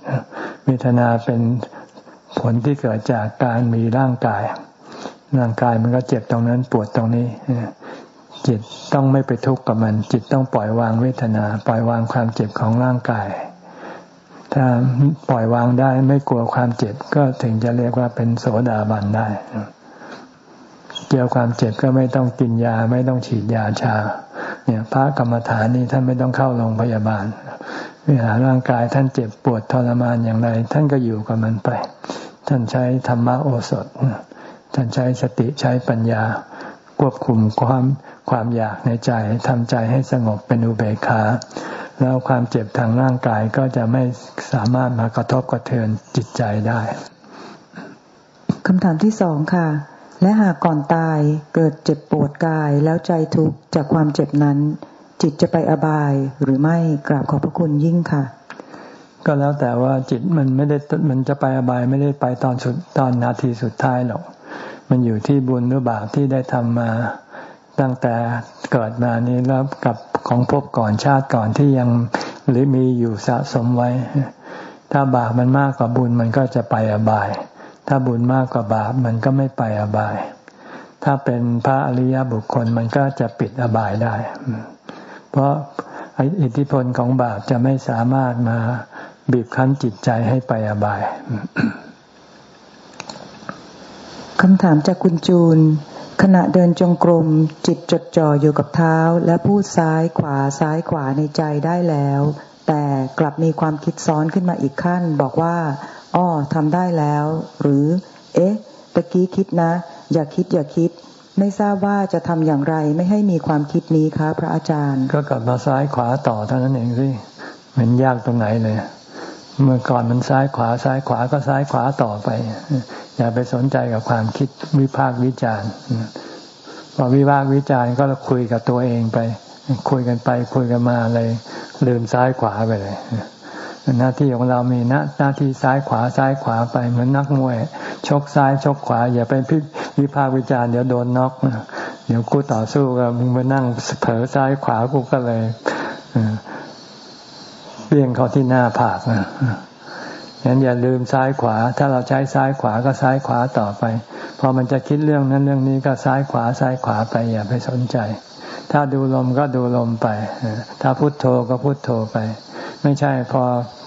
เวทนาเป็นผลที่เกิดจากการมีร่างกาย ร่างกายมันก็เจ็บตรงนั้นปวดตรงนี้ จิตต้องไม่ไปทุกข์กับมัน จิตต้องปล่อยวางเวทนา ปล่อยวางความเจ็บของร่างกาย ถ้าปล่อยวางได้ไม่กลัวความเจ็บก็ถึงจะเรียกว่าเป็นโสดาบันได้เกี่ยวความเจ็บก็ไม่ต้องกินยาไม่ต้องฉีดยาชา เนี่ยพระกรรมฐานนี่ท่านไม่ต้องเข้าโรงพยาบาล เวลาร่างกายท่านเจ็บปวดทรมานอย่างไร ท่านก็อยู่กับมันไป ท่านใช้ธรรมโอสถ ท่านใช้สติใช้ปัญญา ควบคุมความความอยากในใจทำใจให้สงบเป็นอุเบกขาแล้วความเจ็บทางร่างกายก็จะไม่สามารถมากระทบกระเทือนจิตใจได้คำถามที่สองค่ะ และหากก่อนตายเกิดเจ็บปวดกายแล้วใจทุกข์จากความเจ็บนั้น จิตจะไปอบายหรือไม่กราบขอบพระคุณยิ่งค่ะ ก็แล้วแต่ว่าจิตมันไม่ได้มันจะไปอบายไม่ได้ไปตอนสุดตอนนาทีสุดท้ายหรอก มันอยู่ที่บุญหรือบาปที่ได้ทำมาตั้งแต่เกิดมานี้แล้วกับของพบก่อนชาติก่อนที่ยังหรือมีอยู่สะสมไว้ ถ้าบาปมันมากกว่าบุญมันก็จะไปอบาย ถ้าบุญมากกว่าบาปมันก็ไม่ไปอบาย ถ้าเป็นพระอริยบุคคลมันก็จะปิดอบายได้ เพราะอิทธิพลของบาปจะไม่สามารถมาบีบคั้นจิตใจให้ไปอบายคำถามจากคุณจูน ขณะเดินจงกรม จิตจดจ่ออยู่กับเท้า และพูดซ้ายขวาซ้ายขวาในใจได้แล้ว แต่กลับมีความคิดซ้อนขึ้นมาอีกขั้น บอกว่า อ้อทำได้แล้ว หรือ เอ๊ะตะกี้คิดนะ อย่าคิดอย่าคิด ไม่ทราบว่าจะทำอย่างไรไม่ให้มีความคิดนี้คะพระอาจารย์ ก็กลับมาซ้ายขวาต่อเท่านั้นเองสิมันยากตรงไหนเลย เมื่อก่อนมันซ้ายขวาซ้ายขวาก็ซ้ายขวาต่อไป อย่าไปสนใจกับความคิดวิพากษ์วิจารณ์พอวิพากษ์วิจารณ์ก็คุยกับตัวเองไป คุยกันไปคุยกันมาเลย ลืมซ้ายขวาไปเลย หน้าที่ของเรามีหน้าหน้าที่ซ้ายขวาซ้ายขวาไปเหมือนนักมวย ชกซ้ายชกขวา อย่าไปพิวิพากษ์วิจารณ์เดี๋ยวโดนน็อกเดี๋ยวกูต่อสู้กับมึงไปนั่งเผลอซ้ายขวากูก็เลยเบี่ยงเขาที่หน้าผากนะงั้นอย่าลืมซ้ายขวา ถ้าเราใช้ซ้ายขวาก็ซ้ายขวาต่อไป พอมันจะคิดเรื่องนั้นเรื่องนี้ก็ซ้ายขวาซ้ายขวาไปอย่าไปสนใจ ถ้าดูลมก็ดูลมไป ถ้าพุโทโธก็พุโทโธไป ไม่ใช่พอ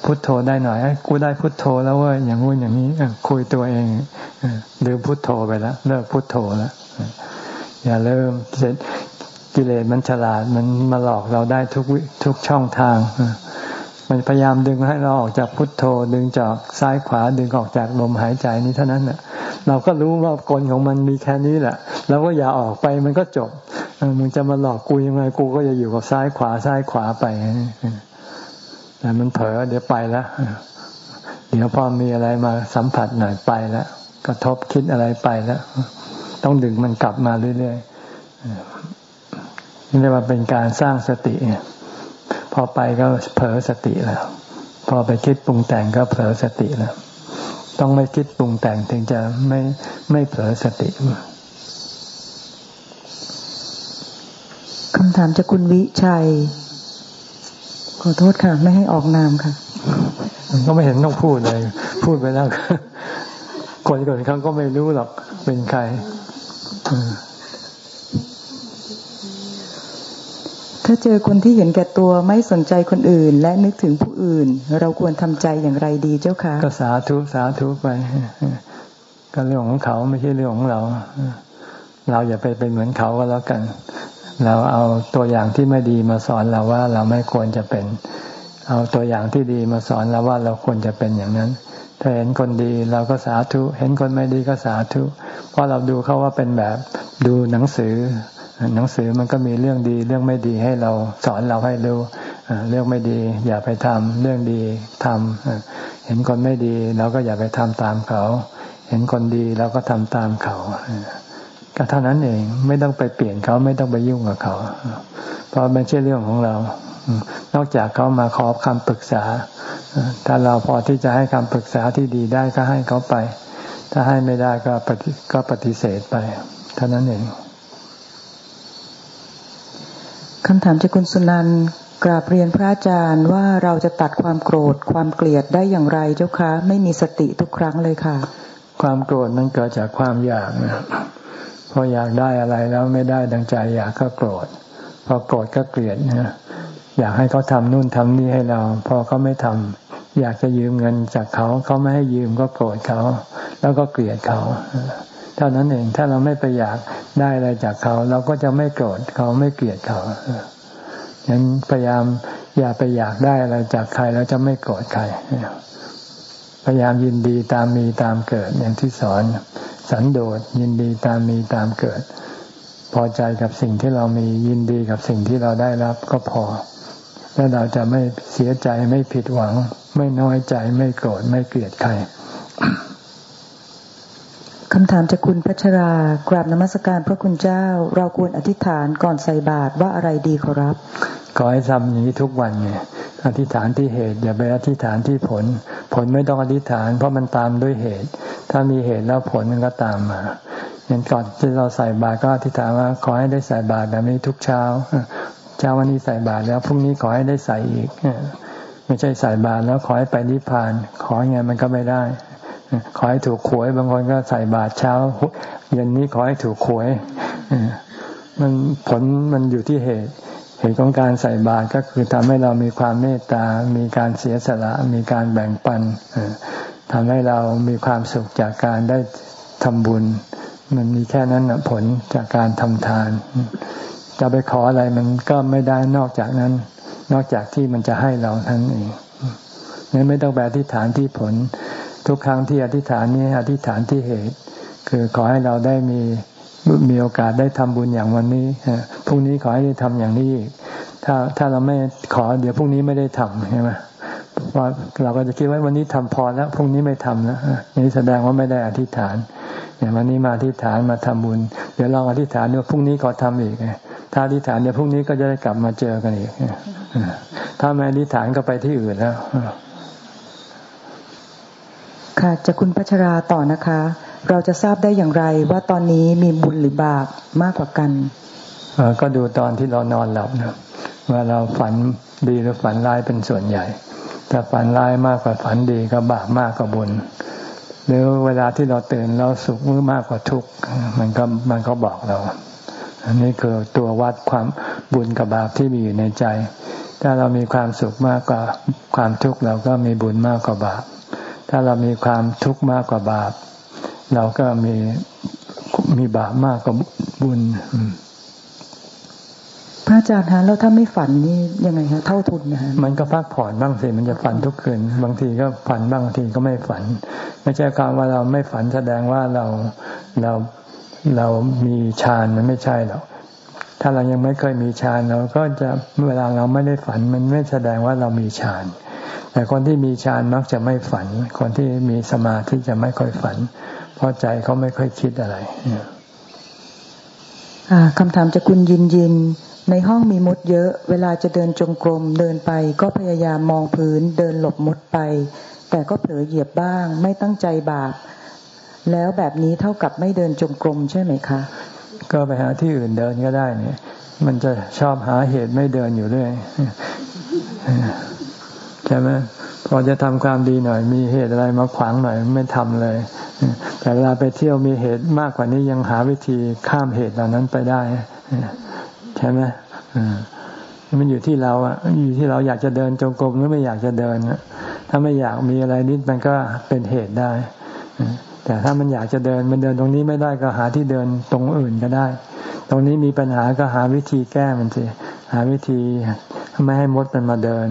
พุโทโธได้หน่อยกูได้พุโทโธแล้วเว้ยอย่างงู้นอย่างนี้คุยตัวเองลืมพุโทโธไปแล้วเลิกพุโทโธแล้วอย่าเริ่มเสร็จกิเลสมันฉลาดมันมาหลอกเราได้ทุกทุกช่องทาง มันพยายามดึงให้เราออกจากพุทโธ ดึงจากซ้ายขวาดึงออกจากลมหายใจนี้เท่านั้นน่ะ เราก็รู้ว่ากลของมันมีแค่นี้แหละเราก็อย่าออกไปมันก็จบมึงจะมาหลอกกูยังไงกูก็จะอยู่กับซ้ายขวาซ้ายขวาไป แต่มันเผลอเดี๋ยวไปแล้วเดี๋ยวพอมีอะไรมาสัมผัสหน่อยไปแล้วกระทบคิดอะไรไปแล้วต้องดึงมันกลับมาเรื่อยๆนี่เรียกว่าเป็นการสร้างสติพอไปก็เผลอสติแล้ว พอไปคิดปรุงแต่งก็เผลอสติแล้ว ต้องไม่คิดปรุงแต่งถึงจะไม่ไม่เผลอสติคำถามจากคุณวิชัย ขอโทษค่ะ ไม่ให้ออกนามค่ะก็ไม่เห็นต้องพูดเลย พูดไปแล้วคนก่อนครั้งก็ไม่รู้หรอกเป็นใครถ้าเจอคนที่เห็นแก่ตัวไม่สนใจคนอื่น และนึกถึงผู้อื่น เราควรทำใจอย่างไรดีเจ้าคะก็สาธุสาธุไปก็เรื่องของเขาไม่ใช่เรื่องของเรา เราอย่าไปเป็นเหมือนเขาก็แล้วกัน เราเอาตัวอย่างที่ไม่ดีมาสอนเราว่าเราไม่ควรจะเป็น เอาตัวอย่างที่ดีมาสอนเราว่าเราควรจะเป็นอย่างนั้น ถ้าเห็นคนดีเราก็สาธุ เห็นคนไม่ดีก็สาธุ เพราะเราดูเขาว่าเป็นแบบดูหนังสือ หนังสือมันก็มีเรื่องดีเรื่องไม่ดีให้เราสอนเราให้รู้เรื่องไม่ดีอย่าไปทำเรื่องดีทำเห็นคนไม่ดีเราก็อย่าไปทำตามเขา เห็นคนดีเราก็ทำตามเขา ก็เท่านั้นเองไม่ต้องไปเปลี่ยนเขาไม่ต้องไปยุ่งกับเขา เพราะไม่ใช่เรื่องของเรา นอกจากเขามาขอคำปรึกษา ถ้าเราพอที่จะให้คำปรึกษาที่ดีได้ก็ให้เขาไป ถ้าให้ไม่ได้ก็ปฏิก็ปฏิเสธไป เท่านั้นเองคำถามจากคุณสุนันกราบเรียนพระอาจารย์ว่าเราจะตัดความโกรธความเกลียดได้อย่างไรเจ้าคะ ไม่มีสติทุกครั้งเลยค่ะ ความโกรธมันเกิดจากความอยากนะ พออยากได้อะไรแล้วไม่ได้ดังใจ อยากก็โกรธพอโกรธก็เกลียดนะอยากให้เขาทำนู่นทำนี่ให้เรา พอเขาไม่ทำอยากจะยืมเงินจากเขาเขาไม่ให้ยืมก็โกรธเขา แล้วก็เกลียดเขาเท่านั้นเองถ้าเราไม่ไปอยากได้อะไรจากเขา เราก็จะไม่โกรธเขาไม่เกลียดเขาฉะนั้นพยายามอย่าไปอยากได้อะไรจากใครแล้วจะไม่โกรธใครพยายามยินดีตามมีตามเกิดอย่างที่สอน สันโดษยินดีตามมีตามเกิด พอใจกับสิ่งที่เรามียินดีกับสิ่งที่เราได้รับก็พอ แล้วเราจะไม่เสียใจไม่ผิดหวัง ไม่น้อยใจไม่โกรธไม่เกลียดใครคำถามจากคุณพัชรากราบนมัสการพระคุณเจ้า เราควรอธิษฐานก่อนใส่บาตรว่าอะไรดีขอรับ ขอให้ทำอย่างนี้ทุกวันไงอธิษฐานที่เหตุอย่าไปอธิษฐานที่ผล ผลไม่ต้องอธิษฐาน เพราะมันตามด้วยเหตุ ถ้ามีเหตุแล้วผลมันก็ตามมาอย่างก่อนที่เราใส่บาตรก็อธิษฐานว่า ขอให้ได้ใส่บาตรแบบนี้ทุกเช้าเช้าวันนี้ใส่บาตรแล้วพรุ่งนี้ขอให้ได้ใส่อีกไม่ใช่ใส่บาตรแล้วขอให้ไปนิพพาน ขอไงมันก็ไม่ได้ ขอให้ถูกหวยบางคนก็ใส่บาตรเช้าเย็นนี้ขอให้ถูกหวยมันผลมันอยู่ที่เหตุ เหตุของการใส่บาตรก็คือทำให้เรามีความเมตตา มีการเสียสละ มีการแบ่งปันทำให้เรามีความสุขจากการได้ทำบุญ มันมีแค่นั้นนะผลจากการทำทาน จะไปขออะไรมันก็ไม่ได้นอกจากนั้น นอกจากที่มันจะให้เราท่านเองงั้นไม่ต้องไปอธิษฐานที่ผล ทุกครั้งที่อธิษฐานนี้อธิษฐานที่เหตุ คือขอให้เราได้มี มีโอกาสได้ทำบุญอย่างวันนี้พรุ่งนี้ขอให้ได้ทำอย่างนี้อีกถ้าถ้าเราไม่ขอ เดี๋ยวพรุ่งนี้ไม่ได้ทำใช่ไหมเพราะเราก็จะคิดว่าวันนี้ทำพอแล้วพรุ่งนี้ไม่ทำแล้วนี่แสดงว่าไม่ได้อธิษฐานอย่างวันนี้มาอธิษฐานมาทำบุญ เดี๋ยวลองอธิษฐานดูพรุ่งนี้ขอทำอีกถ้าอธิษฐานเดี๋ยวพรุ่งนี้ก็จะได้กลับมาเจอกันอีกถ้าไม่อธิษฐานก็ไปที่อื่นแล้วค่ะจะคุณพัชราต่อนะคะ เราจะทราบได้อย่างไรว่าตอนนี้มีบุญหรือบาปมากกว่ากันก็ดูตอนที่เรานอนหลับนะว่าเราฝันดีหรือฝันร้ายเป็นส่วนใหญ่ ถ้าฝันร้ายมากกว่าฝันดีก็บาปมากกว่าบุญ หรือเวลาที่เราตื่นเราสุขมากกว่าทุกข์มันก็มันก็บอกเรา อันนี้คือตัววัดความบุญกับบาปที่มีอยู่ในใจ ถ้าเรามีความสุขมากกว่าความทุกข์เราก็มีบุญมากกว่าบาป ถ้าเรามีความทุกข์มากกว่าบาป เราก็มีมีบาปมากกว่าบุญพระอาจารย์คะแล้วถ้าไม่ฝันนี่ยังไงคะเท่าทุนนะฮะมันก็พักผ่อนบ้างสิมันจะฝันทุกคืน บางทีก็ฝันบ้างบางทีก็ไม่ฝัน ไม่ใช่ความว่าเราไม่ฝันแสดงว่าเราเราเรามีฌานมันไม่ใช่หรอกถ้าเรายังไม่เคยมีฌานเราก็จะเวลาเราไม่ได้ฝัน มันไม่แสดงว่าเรามีฌานแต่คนที่มีฌานมักจะไม่ฝัน คนที่มีสมาธิจะไม่ค่อยฝัน เพราะใจเขาไม่ค่อยคิดอะไรคำถามจากคุณยินยิน ในห้องมีมดเยอะ เวลาจะเดินจงกรมเดินไป ก็พยายามมองพื้น เดินหลบมดไป แต่ก็เผลอเหยียบบ้าง ไม่ตั้งใจบาป แล้วแบบนี้เท่ากับไม่เดินจงกรมใช่ไหมคะ ก็ไปหาที่อื่นเดินก็ได้เนี่ย มันจะชอบหาเหตุไม่เดินอยู่เรื่อยใช่ไหม พอจะทำความดีหน่อย มีเหตุอะไรมาขวางหน่อยไม่ทำเลย แต่เวลาไปเที่ยวมีเหตุมากกว่านี้ยังหาวิธีข้ามเหตุเหล่านั้นไปได้ใช่ไหมมันอยู่ที่เราอะอยู่ที่เราอยากจะเดินจงกรมหรือไม่อยากจะเดินถ้าไม่อยากมีอะไรนิดมันก็เป็นเหตุได้แต่ถ้ามันอยากจะเดินมันเดินตรงนี้ไม่ได้ก็หาที่เดินตรงอื่นก็ได้ ตรงนี้มีปัญหาก็หาวิธีแก้มันสิหาวิธีไม่ให้มดมันมาเดิน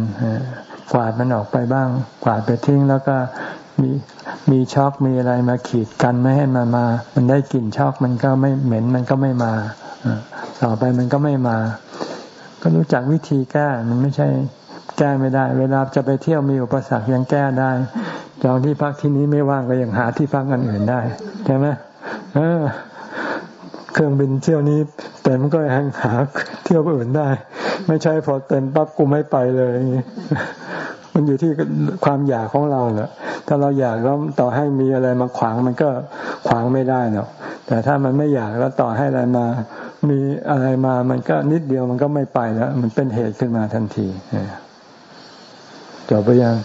กวาดมันออกไปบ้าง กวาดไปทิ้งแล้วก็มีมีช็อกมีอะไรมาขีดกันไม่ให้มันมา มันได้กลิ่นช็อกมันก็ไม่เหม็นมันก็ไม่มาต่อไปมันก็ไม่มา ก็รู้จักวิธีแก้มันไม่ใช่แก้ไม่ได้ เวลาจะไปเที่ยวมีอุปสรรคยังแก้ได้จองที่พักที่นี้ไม่ว่างก็ยังหาที่พักอันอื่นได้ใช่ไหมเออ เครื่องบินเที่ยวนี้เต็มก็ยังหาเที่ยวอื่นได้ ไม่ใช่พอเต็มปั๊บกูไม่ไปเลย มันอยู่ที่ความอยากของเราแหละถ้าเราอยากแล้วต่อให้มีอะไรมาขวางมันก็ขวางไม่ได้หรอกแต่ถ้ามันไม่อยากแล้วต่อให้อะไรมา มีอะไรมามันก็นิดเดียวมันก็ไม่ไปแล้วมันเป็นเหตุขึ้นมาทันทีจบไปยัง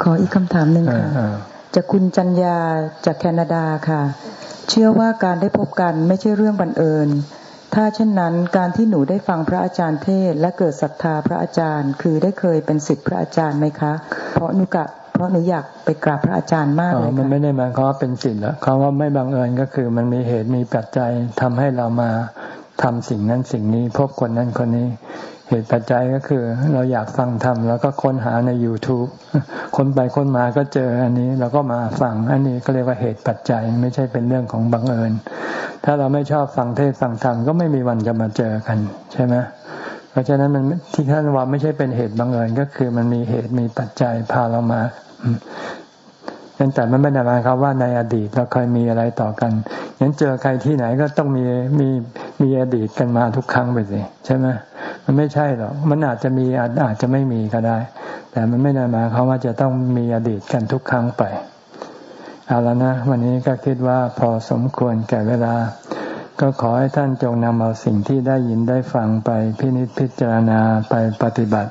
ขออีกคำถามหนึ่งค่ะจากคุณจัญญาจากแคนาดาค่ะ เชื่อว่าการได้พบกันไม่ใช่เรื่องบังเอิญ ถ้าเช่นนั้นการที่หนูได้ฟังพระอาจารย์เทศ และเกิดศรัทธาพระอาจารย์ คือได้เคยเป็นศิษย์พระอาจารย์ไหมคะ เพราะหนูกะเพราะหนูอยากไปกราบพระอาจารย์มากเลยมันไม่ได้หมายความว่าเป็นศิษย์แล้วคำว่าไม่บังเอิญก็คือ มันมีเหตุมีปัจจัยทำให้เรามาทำสิ่งนั้นสิ่งนี้พบคนนั้นคนนี้ เหตุปัจจัยก็คือ เราอยากฟังธรรมแล้วก็ค้นหาใน youtube คนไปค้นมาก็เจออันนี้เราก็มาฟัง อันนี้ก็เรียกว่าเหตุปัจจัยไม่ใช่เป็นเรื่องของบังเอิญ ถ้าเราไม่ชอบฟังเทศฟังธรรมก็ไม่มีวันจะมาเจอกัน ใช่ไหมเพราะฉะนั้นมันที่ท่านว่าไม่ใช่เป็นเหตุบังเอิญก็คือมันมีเหตุมีปัจจัยพาเรามา งั้นแต่มันไม่ได้หมายความว่าในอดีตเราเคยมีอะไรต่อกันงั้นเจอใครที่ไหนก็ต้องมีมีมีอดีตกันมาทุกครั้งไปสิใช่ไหมมันไม่ใช่หรอกมันอาจจะมีอาจจะไม่มีก็ได้ แต่มันไม่ได้หมายความว่าจะต้องมีอดีตกันทุกครั้งไปเอาแล้วนะวันนี้ก็คิดว่าพอสมควรแก่เวลา ก็ขอให้ท่านจงนำเอาสิ่งที่ได้ยินได้ฟังไปพินิจพิจารณาไปปฏิบัติ